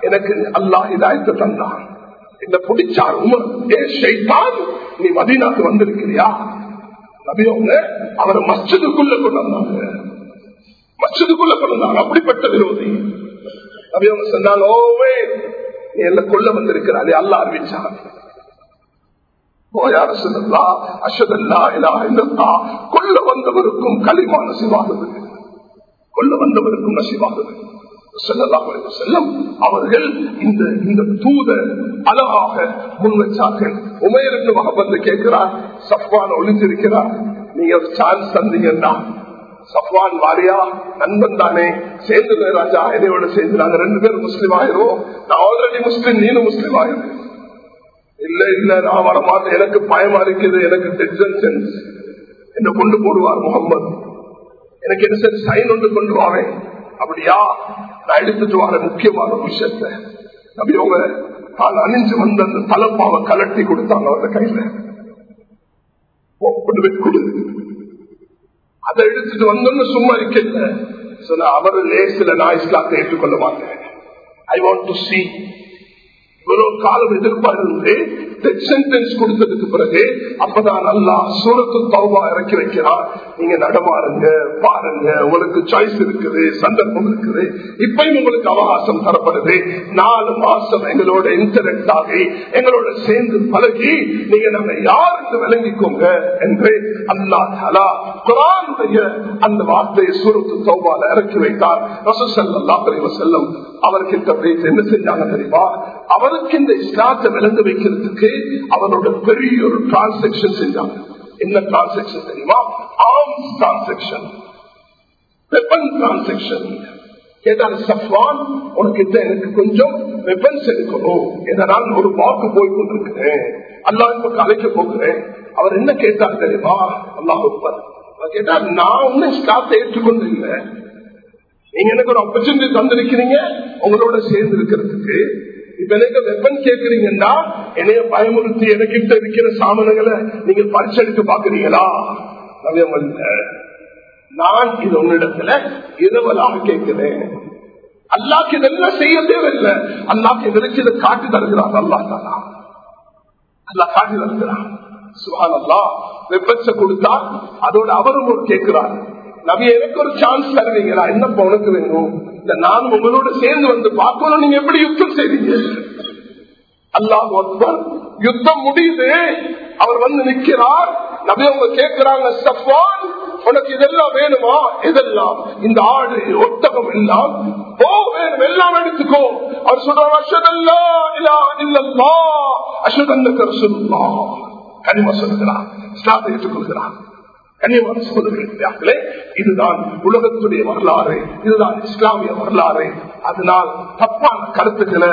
எனக்கு அல்லாஹ் இதாயத்தை தந்தான். இந்த பிடிச்சார் உமர் ஏ ஷைத்தான் நீ மதீனாக்கு வந்திருக்கிறியா? நபியவங்க அவர் மச்சதுக்குள்ள கொண்டு வந்தாங்க. மச்சதுக்குள்ள கொண்டு வந்தாங்க. அப்படிப்பட்ட விரோதி. நபியவங்க சொன்னால் ஓவே என்ன கொல்ல வந்திருக்கிறாரே. அல்ல அறிவிச்சாங்க கொல்ல வந்தவருக்கும் களிமா நசிவாகுது கொல்ல வந்தவருக்கும் நசிவாகுது செல்லம் அவர்கள் இந்த இந்த தூத அழகாக முன் வச்சார்கள் உமையருக்கு மகப்பந்து கேட்கிறார் சஃப்வான் ஒளிஞ்சிருக்கிறார். நீங்க சான்ஸ் தந்தீங்கன்னா சஃப்வான் வாரியா நண்பன் தானே. சேர்ந்து ராஜா என்னையோட சேர்ந்து நாங்க ரெண்டு பேரும் முஸ்லீம் ஆயிரும். நான் ஆல்ரெடி முஸ்லீம் நீனும் முஸ்லீம் ஆயிரும் இல்ல இல்ல நான் வரமாட்டேன் எனக்கு பயமா இருக்குது எனக்கு சென்ஸ் என்ன கொண்டு போடுவார் முகம்மது. எனக்கு என்ன சைன் ஒன்று கொண்டு வாவேன் அப்படியா? நான் எடுத்துட்டு வர முக்கியமான விஷயத்த. அப்படி அவங்க தான் அணிஞ்சு வந்த அந்த தலப்பாவை கலட்டி கொடுத்தாங்க அவங்க கையில. கொண்டு போய் கொடு. அதை எடுத்துட்டு வந்தோன்னு சும்மா இருக்கல சொன்ன அவர் லேசில நான் இஸ்லாத்தை ஏற்றுக்கொள்ள மாட்டேன் ஐ வாண்ட் டு சி இவ்வளவு காலம் எதிர்பார்த்து சென்டென்ஸ் கொடுத்ததுக்கு பிறகு அப்பதான் நல்லா சூரத்து தௌபா இறக்கி வைக்கிறார். நீங்க நடமாறுங்க பாருங்க உங்களுக்கு சாய்ஸ் இருக்குது சந்தர்ப்பம் இருக்குது. இப்பயும் உங்களுக்கு அவகாசம் தரப்படுது. நாலு மாசம் எங்களோட இன்டர்நெட் ஆகி எங்களோட சேர்ந்து பழகி நீங்க நம்ம யாருக்கு விளங்கிக்கோங்க என்று அல்லா தலா குரானுடைய அந்த வார்த்தையை சூரத்து தௌபால இறக்கி வைத்தார். ரசூசல்லா செல்லும் அவர்கிட்ட பேசி என்ன செஞ்சாங்க தெரியுமா? அவருக்கு இந்த இஸ்லாத்தை விளங்க வைக்கிறதுக்கு அவரோட பெரிய ஒரு டிரான்சாக்சன் செஞ்சாங்க. என்ன டிரான்சாக்சன் தெரியுமா? ஆர்ம்ஸ் டிரான்சாக்சன் வெப்பன் டிரான்சாக்சன் கேட்டாரு சஃப்வான் உனக்கு உனக்கிட்ட எனக்கு கொஞ்சம் வெப்பன்ஸ் எடுக்கணும். எதனால் ஒரு வாக்கு போய் கொண்டிருக்கிறேன். அல்லா இப்ப அழைக்க போகிறேன். அவர் என்ன கேட்டார் தெரியுமா? அல்லாஹ் கேட்டார் நான் ஒன்னும் ஸ்டாஃப் ஏற்றுக்கொண்டு இல்லை நீங்க எனக்கு ஒரு ஆப்பர்ச்சுனிட்டி தந்திருக்கிறீங்க. உங்களோட சேர்ந்து இருக்கிறதுக்கு. இப்ப எனக்கு வெப்பன் கேட்கறீங்கன்னா என்னைய பயமுறுத்தி எனக்கிட்ட இருக்கிற சாமனங்களை நீங்க பரிசெடுத்து பாக்குறீங்களா நான் இது உன்னிடத்துல இரவலாக கேட்கிறேன். அல்லாக்கு இதெல்லாம் செய்ய தேவையில்லை. அல்லாக்கு எங்களுக்கு இதை காட்டி தருகிறான் அல்லா தானா? அல்லா காட்டி தருகிறான் சுகான் அல்லா வெப்பத்தை கொடுத்தா அதோட அவரும் ஒரு கேட்கிறார் நபி எனக்கு ஒரு சான்ஸ் தருவீங்களா? என்னப்பா உனக்கு வேணும்? இந்த நான் உங்களோட சேர்ந்து வந்து பார்க்கணும். நீங்க எப்படி யுத்தம் செய்வீங்க? அல்லாஹ் யுத்தம் முடியுது. அவர் வந்து நிற்கிறார். நபி அவங்க கேட்கிறாங்க சஃபான் உனக்கு இதெல்லாம் வேணுமா? இதெல்லாம். இந்த ஆடு ஒட்டகம் எல்லாம். ஓ வேணும். எல்லாம் எடுத்துக்கோ. அவர் சொல்றாங்க அஷதல்லா இல்லா இல்லல்லா அஷதல்ல சொல்லுல்லா கனிமா சொல்லுகிறார் இஸ்லாத்தை ஏற்றுக்கொள்கிறார். கண்ணியமான சகோதரர்களே இதுதான் உலகத்துடைய வரலாறு இதுதான் இஸ்லாமிய வரலாறு. அதனால் தப்பான கருத்துக்களை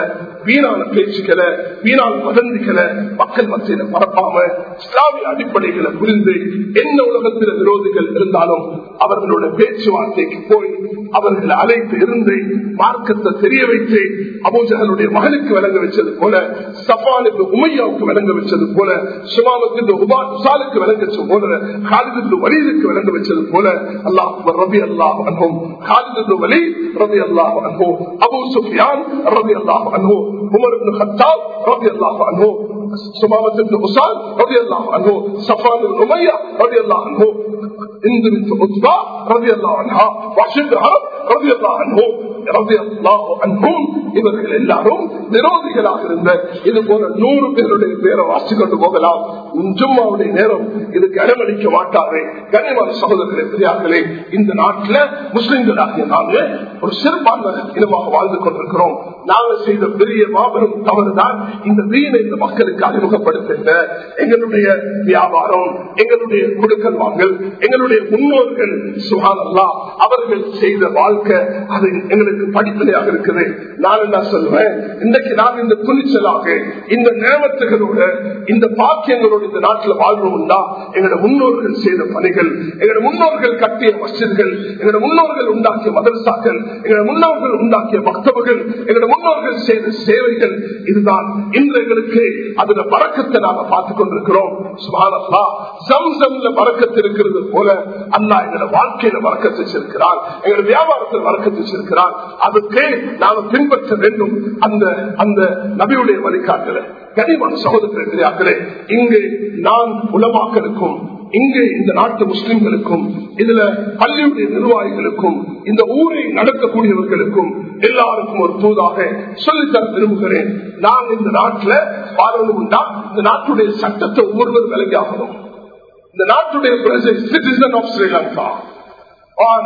வீணான பேச்சுக்களை வீணான வதந்திகளை மக்கள் மத்தியில பரப்பாம இஸ்லாமிய அடிப்படைகளை புரிந்து என்ன உலகத்தில் விரோதிகள் இருந்தாலும் அவர்களோட பேச்சுவார்த்தைக்கு போய் அவர்களை அழைத்து இருந்து மார்க்கத்தை தெரிய வைத்து அபூஜகளுடைய மகனுக்கு விளங்க வச்சது போல சஃபானுக்கு உமையாவுக்கு விளங்க வச்சது போல சுமாமத்தின் உபாசாலுக்கு விளங்க வச்சது போல காலிதுக்கு வலீதுக்கு விளங்க வச்சது போல அல்லாஹ் ரபி அல்லாஹ் அன்போம் காலிதுக்கு வலி ரபி அல்லாஹ் அன்போம் أبو سفيان رضي الله عنه عمر بن الخطاب رضي الله عنه. Samawat ibn Usan, radiallahu இவர்கள் எல்லாரும் விரோதிகளாக இருந்த இது போல நூறு பேருடைய பேரை வாசிக்கொண்டு போகலாம் ஜும்மாவுடைய நேரம் இது கனமளிக்க மாட்டாரு கனிமான சகோதரர்கள் பெரியார்களே இந்த நாட்டில் முஸ்லிம்களாகிய நாங்க ஒரு சிறப்பான இனமாக வாழ்ந்து கொண்டிருக்கிறோம் நாங்கள் செய்த பெரிய மாபெரும் தவறுதான் இந்த வீணை இந்த மக்களுக்கு அறிமுகப்படுத்துகின்ற எங்களுடைய வியாபாரம் எங்களுடைய கொடுக்கல் வாங்கல் எங்களுடைய முன்னோர்கள் சுகாதல்லா அவர்கள் செய்த வாழ்க்கை அது எங்களுக்கு படிப்படையாக இருக்குது. நான் என்ன சொல்றேன் இன்றைக்கு நாம் இந்த துணிச்சலாக இந்த நேமத்துகளோட இந்த பாக்கியங்களோடு இந்த நாட்டில் வாழ்றோம்னா எங்களோட முன்னோர்கள் செய்த பணிகள் எங்களோட முன்னோர்கள் கட்டிய மசிதர்கள் எங்களோட முன்னோர்கள் உண்டாக்கிய மதரசாக்கள் எங்களோட முன்னோர்கள் உண்டாக்கிய பக்தவர்கள் எங்களோட முன்னோர்கள் செய்த சேவைகள் இதுதான் இன்று எங்களுக்கு அது அதுல பறக்கத்தை நாம பார்த்து கொண்டிருக்கிறோம். சுமானல்லா சம்சம்ல பறக்கத்து இருக்கிறது போல அல்லா எங்களை வாழ்க்கையில பறக்கத்து வச்சிருக்கிறார். எங்களோட வியாபாரத்தில் பறக்கத்து வச்சிருக்கிறார். அதுக்கு நாம பின்பற்ற வேண்டும். அந்த அந்த நபியுடைய வழிகாட்டுல கனிமன் சகோதரர்களே இங்கு நான் உலமாக்களுக்கும் இங்கு இந்த நாட்டு முஸ்லிம்களுக்கும் இதுல பள்ளியுடைய நிர்வாகிகளுக்கும் இந்த ஊரை நடத்தக்கூடியவர்களுக்கும் எல்லாருக்கும் ஒரு தூதாக சொல்லித்தர விரும்புகிறேன். நான் இந்த நாட்டில் பாராளுமன்றா இந்த நாட்டுடைய சட்டத்தை ஒவ்வொருவர் விலகியாகணும் இந்த நாட்டுடைய சிட்டிசன் ஆஃப் ஸ்ரீலங்கா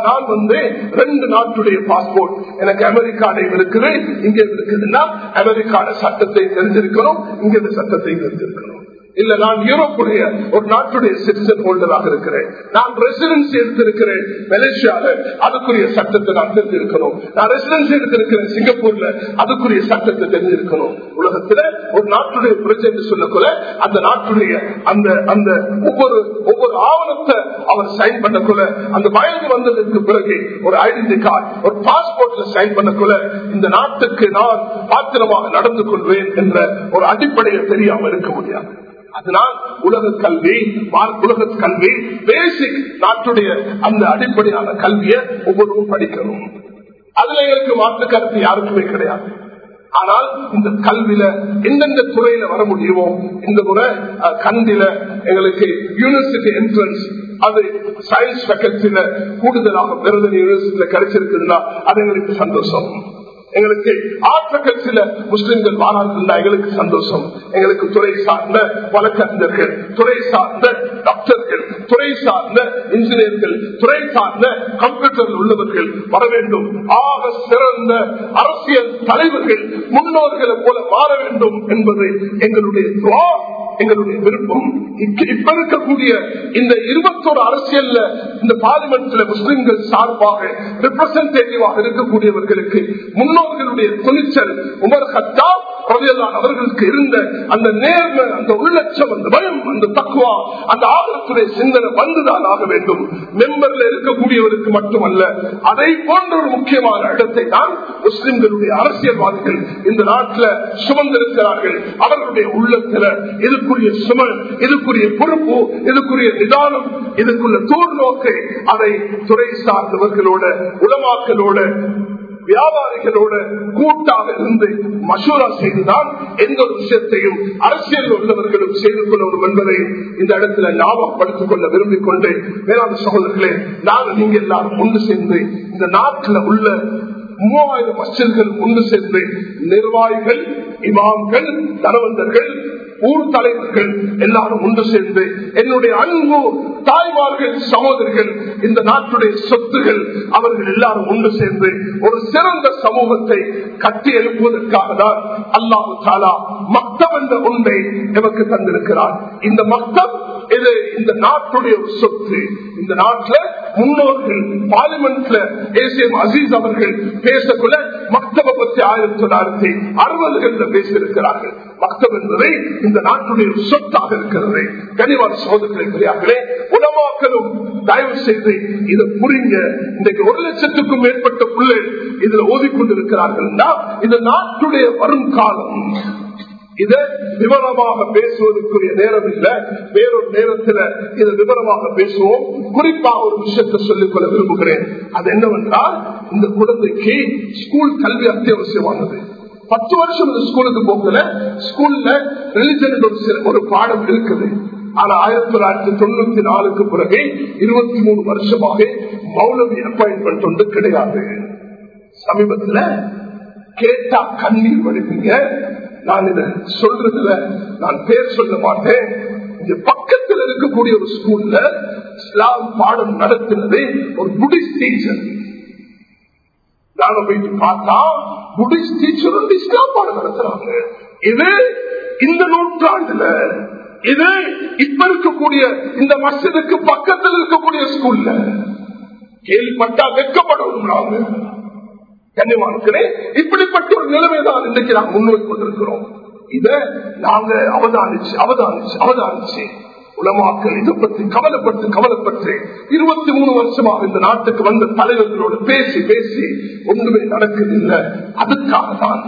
நான் வந்து ரெண்டு நாட்டுடைய பாஸ்போர்ட் எனக்கு அமெரிக்காடையும் இருக்குது இங்க இருக்குதுன்னா அமெரிக்கான சட்டத்தை தெரிஞ்சிருக்கணும் இங்க சட்டத்தை தெரிஞ்சிருக்கணும். இல்ல நான் யூரோப்புடைய ஒரு நாட்டுடைய சிட்டிசன் ஹோல்டராக இருக்கிறேன். நான் ரெசிடென்சி எடுத்திருக்கிறேன் மலேசியால அதுக்குரிய சட்டத்தை நான் தெரிஞ்சிருக்கணும். நான் ரெசிடென்சி எடுத்திருக்கிறேன் சிங்கப்பூர்ல. அதுக்குரிய சட்டத்தை தெரிஞ்சிருக்கணும். உலகத்துல ஒரு நாட்டுடைய பிரச்சனை சொல்லக்குள்ள அந்த நாட்டுடைய அந்த அந்த ஒவ்வொரு ஒவ்வொரு ஆவணத்தை அவர் சைன் பண்ணக்குள்ள அந்த வயது வந்ததற்கு பிறகு ஒரு ஐடென்டி கார்டு ஒரு பாஸ்போர்ட்ல சைன் பண்ணக்குள்ள இந்த நாட்டுக்கு நான் பாத்திரமாக நடந்து கொள்வேன் என்ற ஒரு அடிப்படையை தெரியாம இருக்க முடியாது. அதனால் உலக கல்வி உலக கல்வி பேசிக் நாட்டுடைய அந்த அடிப்படையான கல்வியை ஒவ்வொருவரும் படிக்கணும். அதுல எங்களுக்கு மாற்று கருத்து யாருக்குமே கிடையாது. ஆனால் இந்த கல்வியில எந்தெந்த துறையில வர முடியுமோ இந்த முறை கண்டில எங்களுக்கு யூனிவர்சிட்டி என்ட்ரன்ஸ் அது சயின்ஸ் ஃபேக்கல்டியில கூடுதலாக விருது யூனிவர்சிட்டியில கிடைச்சிருக்குன்னா அது எங்களுக்கு சந்தோஷம். எங்களுக்கு ஆற்றக்கள் சில முஸ்லிம்கள் வாரார்கள் எங்களுக்கு சந்தோஷம். எங்களுக்கு துறை சார்ந்த வழக்கறிஞர்கள் துறை சார்ந்த டாக்டர்கள் துறை சார்ந்த இன்ஜினியர்கள் துறை சார்ந்த கம்ப்யூட்டர் உள்ளவர்கள் வர வேண்டும். ஆக சிறந்த அரசியல் தலைவர்கள் முன்னோர்களை போல மாற வேண்டும் என்பது எங்களுடைய எங்களுடைய விருப்பம். இப்ப இருக்கக்கூடிய இந்த இருபத்தோரு அரசியல்ல இந்த பார்லிமெண்ட்ல முஸ்லிம்கள் சார்பாக ரெப்ரசன்டேட்டிவாக இருக்கக்கூடியவர்களுக்கு முன்னோர்களுடைய துணிச்சல் உமர் ஹத்தா அவர்களுக்கு இருந்த அந்த நேர்மை அந்த உள்ளட்சம் அந்த பயம் அந்த தக்குவா அந்த ஆகத்துடைய சிந்தனை வந்துதான் ஆக வேண்டும். மெம்பர்ல இருக்கக்கூடியவருக்கு மட்டுமல்ல அதை போன்ற ஒரு முக்கியமான இடத்தை தான் முஸ்லிம்களுடைய அரசியல்வாதிகள் இந்த நாட்டில் சுமந்திருக்கிறார்கள். அவர்களுடைய உள்ளத்துல இதுக்குரிய சுமன் இதுக்குரிய பொறுப்பு இதுக்குரிய நிதானம் இதுக்குள்ள தூர்நோக்கை அதை துறை சார்ந்தவர்களோட உலமாக்களோட வியாபாரிகளோட கூட்டாக இருந்து மசூரா செய்துதான் எந்த ஒரு விஷயத்தையும் அரசியல் உள்ளவர்களும் செய்து கொள்ளவும் என்பதை இந்த இடத்துல ஞாபகப்படுத்திக் கொள்ள விரும்பிக் கொண்டு வேளாண் சகோதரர்களே நாங்கள் நீங்க எல்லாரும் ஒன்று சேர்ந்து இந்த நாட்டில் உள்ள மூவாயிரம் மசில்கள் ஒன்று சேர்ந்து நிர்வாகிகள் இமாம்கள் தனவந்தர்கள் ஊர் தலைவர்கள் எல்லாரும் ஒன்று சேர்ந்து என்னுடைய அன்பு தாய்மார்கள் சகோதரிகள் இந்த நாட்டுடைய சொத்துகள் அவர்கள் எல்லாரும் ஒன்று சேர்ந்து ஒரு சிறந்த சமூகத்தை கட்டி எழுப்புவதற்காக தான் அல்லாஹு தாலா மக்தம் என்ற ஒன்றை எமக்கு தந்திருக்கிறார். இந்த மக்தம் இது இந்த நாட்டுடைய ஒரு சொத்து. இந்த நாட்டில் முன்னோர்கள் பார்லிமெண்ட்ல ஏசிஎம் அசீஸ் அவர்கள் பேசக்குள்ள மக்தப பத்தி ஆயிரத்தி தொள்ளாயிரத்தி அறுபதுகள்ல பேசியிருக்கிறார்கள். மக்தம் என்பதை இந்த நாட்டுடைய சொத்தாக இருக்கிறது. கனிவான சோதனை பெரியார்களே உணவாக்களும் தயவு செய்து இதை புரிங்க. இன்றைக்கு ஒரு லட்சத்துக்கும் மேற்பட்ட பிள்ளை இதுல ஓதிக்கொண்டிருக்கிறார்கள். இந்த நாட்டுடைய வருங்காலம் இதை விவரமாக பேசுவதற்குரிய நேரம் இல்லை. வேறொரு நேரத்தில் இதை விவரமாக பேசுவோம். குறிப்பாக ஒரு விஷயத்தை சொல்லிக்கொள்ள விரும்புகிறேன். அது என்னவென்றால் இந்த குழந்தைக்கு ஸ்கூல் கல்வி அத்தியாவசியமானது. பத்து வருஷம் இந்த ஸ்கூலுக்கு போகல. ஸ்கூல்ல ரிலிஜன் ஒரு பாடம் இருக்குது. ஆனா ஆயிரத்தி தொள்ளாயிரத்தி தொண்ணூத்தி நாலுக்கு பிறகு இருபத்தி மூணு வருஷமாக மௌலவி அப்பாயின்மெண்ட் ஒன்று கிடையாது. சமீபத்துல கேட்டா கண்ணீர் வடிப்பீங்க. நான் இத சொல்றதுல நான் பேர் சொல்ல மாட்டேன். இந்த பக்கத்தில் இருக்கக்கூடிய ஒரு ஸ்கூல்ல இஸ்லாம் பாடம் நடத்தினது ஒரு புடிஸ்ட் டீச்சர் நாங்க போயிட்டு பார்த்தா புடிஸ்ட் டீச்சர் இஸ்லாம் பாடம் நடத்துறாங்க இது இந்த நூற்றாண்டுல இது இப்ப இருக்கக்கூடிய இந்த மசிதுக்கு பக்கத்தில் இருக்கக்கூடிய ஸ்கூல்ல கேள்விப்பட்டா வெக்கப்படணும் நாங்க. கண்ணியமானே இப்படிப்பட்ட ஒரு நிலைமைதான் இன்னைக்கு இன்றைக்கு நாம் முன்வைக் கொண்டிருக்கிறோம். இத நாங்க அவதானிச்சு அவதானிச்சு அவதானிச்சு. உலமாக்கள் இதை பற்றி கவலைப்பட்டு கவலைப்பட்டு இருபத்தி மூணு வருஷமாக இந்த நாட்டுக்கு வந்த தலைவர்களோடு பேசி பேசி ஒன்றுமே நடக்குதில்லை அதுக்காக தான்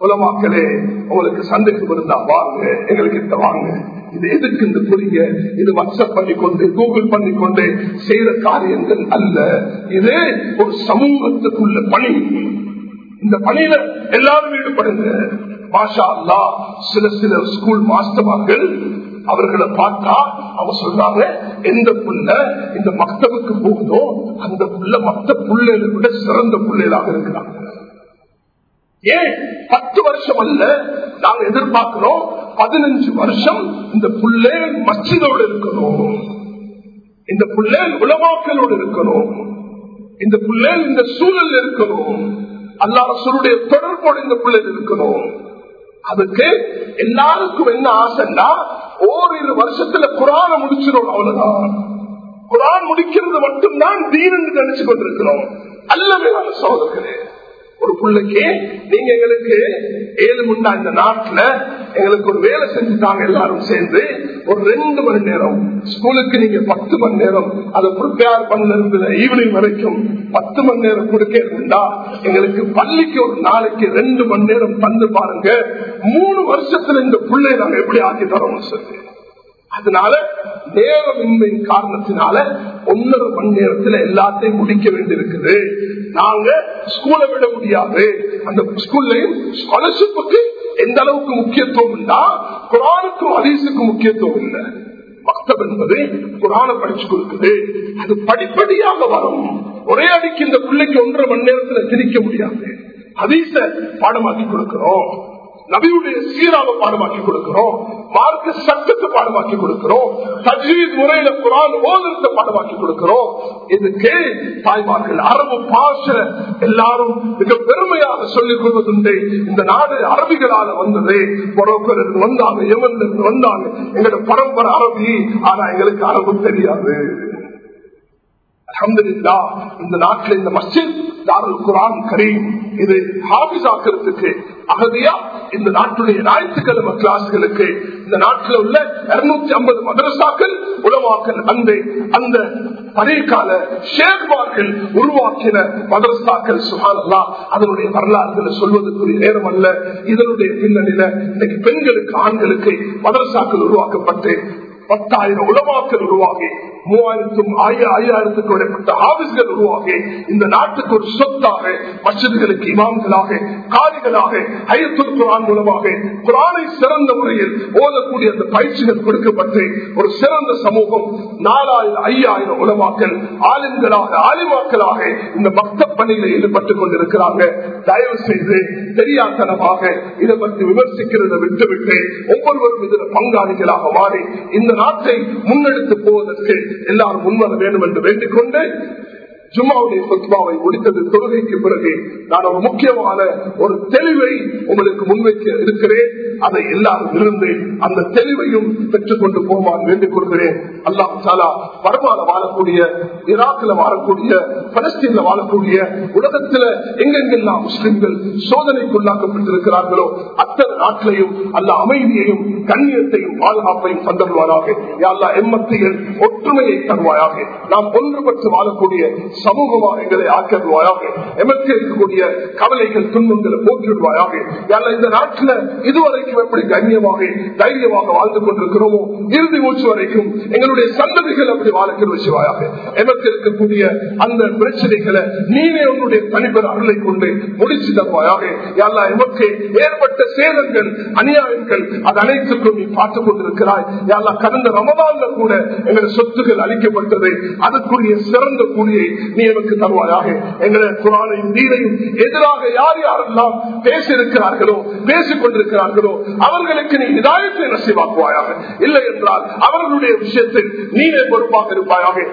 உலமாக்களே உங்களுக்கு சந்தேகம் இருந்தா வாங்க எங்களுக்கு இந்த வாங்க. இது எதுக்கு இந்த புரிய இது வாட்ஸ்அப் பண்ணிக்கொண்டு கூகுள் பண்ணிக்கொண்டு செய்த காரியங்கள் அல்ல. இது ஒரு சமூகத்துக்குள்ள பணி. இந்த பணியில எல்லாரும் ஈடுபடுங்க. பாஷா அல்லா சில சில ஸ்கூல் மாஸ்டர்மார்கள் அவர்களை பார்த்தா அவங்க சொல்றாங்க எந்த புள்ள இந்த மக்தவுக்கு போகுதோ அந்த புள்ள மத்த புள்ளைகளை விட சிறந்த புள்ளைகளாக இருக்கிறாங்க. ஏன்? பத்து வருஷம் அல்ல நாங்க எதிர்பார்க்கிறோம் பதினஞ்சு வருஷம் இந்த புள்ளை மச்சிதோடு இருக்கணும். இந்த புள்ளை உலமாக்களோடு இருக்கணும். இந்த புள்ளே இந்த சூழல் இருக்கணும். அல்லாரசருடைய தொடர்போடு இந்த பிள்ளை இருக்கணும். அதுக்கு எல்லாருக்கும் என்ன ஆசைன்னா ஓரிரு வருஷத்துல குரான முடிச்சிடும் அவ்வளவுதான். குரான் முடிக்கிறது மட்டும்தான் தீனன்னு நினைச்சு கொண்டிருக்கிறோம். அல்லவே சோதர்களே ஒரு பிள்ளைக்கு நீங்க எங்களுக்கு ஏழு முண்டா இந்த நாட்டுல எங்களுக்கு ஒரு வேலை செஞ்சுட்டாங்க எல்லாரும் சேர்ந்து ஒரு ரெண்டு மணி நேரம். ஸ்கூலுக்கு நீங்க பத்து மணி நேரம். அதை ப்ரிப்பேர் பண்ண ஈவினிங் வரைக்கும் பத்து மணி நேரம் கொடுக்கா எங்களுக்கு பள்ளிக்கு ஒரு நாளைக்கு ரெண்டு மணி நேரம் தந்து பாருங்க. மூணு வருஷத்துல இந்த பிள்ளை நாங்க எப்படி ஆக்கி தரோம் சொல்லி. அதனால நேரமின்மை காரணத்தினால ஒன்னரை மணி நேரத்துல எல்லாத்தையும் முடிக்க வேண்டியிருக்குது. நாங்க ஸ்கூலை விட முடியாது. அந்த ஸ்கூல்லையும் ஸ்காலர்ஷிப்புக்கு எந்த அளவுக்கு முக்கியத்துவம் உண்டா? குரானுக்கும் அரிசுக்கும் முக்கியத்துவம் இல்லை மக்தப் என்பது குரான படிச்சு கொடுக்குது. அது படிப்படியாக வரும். ஒரே அடிக்கு இந்த பிள்ளைக்கு ஒன்றரை மணி நேரத்துல திரிக்க முடியாது. அதீச பாடமாக்கி கொடுக்கிறோம். நபியுடைய சீராவை பாடமாக்கி கொடுக்கிறோம். மார்க்க சட்டத்தை பாடமாக்கி கொடுக்கிறோம். தஜீத் முறையில குரான் ஓதத்தை பாடமாக்கி கொடுக்கிறோம். இதுக்கு தாய்மார்கள் அரபு பாச எல்லாரும் மிக பெருமையாக சொல்லிக் கொள்வதுண்டு. இந்த நாடு அரபிகளால வந்தது. மொரோக்கருக்கு வந்தாங்க எமன் வந்தாங்க. எங்களோட பரம்பரை அரபி. ஆனா எங்களுக்கு அரபு தெரியாது. அஹமதுல்லா இந்த நாட்டில் இந்த மஸ்ஜித் தாருல் குரான் கரீம் இது ஹாபிஸ் ஆக்கிறதுக்கு அகதியா இந்த நாட்டுடைய ஞாயிற்றுக்கிழமை கிளாஸ்களுக்கு இந்த நாட்டில் உள்ள இருநூத்தி ஐம்பது மதரசாக்கள் உலவாக்கல் அந்த அந்த பழையகால ஷேர்வார்கள் உருவாக்கின மதரசாக்கள் சுகானல்லா அதனுடைய வரலாறுகளை சொல்வதற்குரிய நேரம் அல்ல. இதனுடைய பின்னணியில இன்னைக்கு பெண்களுக்கு ஆண்களுக்கு மதரசாக்கள் உருவாக்கப்பட்டு பத்தாயிரம் உலமாக்கள் உருவாகி மூவாயிரத்தும் ஐயாயிரத்துக்கும் இடைப்பட்ட ஆபீஸ்கள் உருவாகி இந்த நாட்டுக்கு ஒரு சொத்தாக மசிதிகளுக்கு இமாம்களாக காரிகளாக ஐயத்துல் குரான் மூலமாக குரானை சிறந்த முறையில் ஓதக்கூடிய அந்த பயிற்சிகள் கொடுக்கப்பட்டு ஒரு சிறந்த சமூகம் நாலாயிரம் ஐயாயிரம் உலமாக்கள் ஆளுங்களாக ஆலிமாக்களாக இந்த பக்த பணியில் ஈடுபட்டுக் கொண்டிருக்கிறாங்க. தயவு செய்து தெரியாதனமாக இதை பற்றி விமர்சிக்கிறத விட்டுவிட்டு ஒவ்வொருவரும் இதில் பங்காளிகளாக மாறி இந்த நாட்டை முன்னெடுத்து போவதற்கு எல்லாரும் முன்வர வேண்டும் என்று வேண்டிக் கொண்டு ஜும்மாவுடைய சொத்மாவை முடித்தது தொழுகைக்கு பிறகு நான் ஒரு முக்கியமான ஒரு தெளிவை உங்களுக்கு முன்வைக்க இருக்கிறேன். அதை எல்லாரும் இருந்து அந்த தெளிவையும் பெற்றுக் கொண்டு போவான் வேண்டிக் கொள்கிறேன். அல்லாம் சாலா பரவான வாழக்கூடிய ஈராக்கில் வாழக்கூடிய பலஸ்தீன்ல வாழக்கூடிய உலகத்துல எங்கெங்கெல்லாம் முஸ்லிம்கள் சோதனைக்குள்ளாக்கப்பட்டிருக்கிறார்களோ அத்தனை நாட்டிலையும் அல்ல அமைதியையும் கண்ணியத்தையும் பாதுகாப்பையும் தந்தருவாராக அல்லா எம்மத்தையில் ஒற்றுமையை தருவாயாக. நாம் ஒன்றுபட்டு வாழக்கூடிய சமூகமாக எங்களை ஆக்கிடுவாயாக எமக்கு இருக்கக்கூடிய கவலைகள் துன்பங்களை போக்கிடுவாயாக இந்த நாட்டில் இதுவரைக்கும் எப்படி கண்ணியமாக தைரியமாக வாழ்ந்து கொண்டிருக்கிறோமோ இறுதி மூச்சு வரைக்கும் எங்களுடைய சந்ததிகள் அப்படி வாழ்க்கை விஷயமாக எமக்கு இருக்கக்கூடிய அந்த பிரச்சனைகளை நீனே உன்னுடைய தனிப்பெற அருளை கொண்டு முடிச்சு தருவாயாக. எல்லா எமக்கு ஏற்பட்ட சேதங்கள் அநியாயங்கள் அது அனைத்துக்கும் நீ பார்த்துக் கொண்டிருக்கிறாய். எல்லா கடந்த ரமதான்ல கூட எங்களுடைய சொத்துக்கள் அளிக்கப்பட்டது அதுக்குரிய சிறந்த கூலியை நீ எனக்கு தருவாயாக. எங்களை குரானையும் நீரையும் எதிராக யார் யாரெல்லாம் பேசியிருக்கிறார்களோ பேசிக் கொண்டிருக்கிறார்களோ அவர்களுக்கு நீ இதாயத்தை நசிவாக்குவாயாக. இல்லை என்றால் அவர்களுடைய விஷயத்தில் நீனே பொறுப்பாக இருப்பாயாக.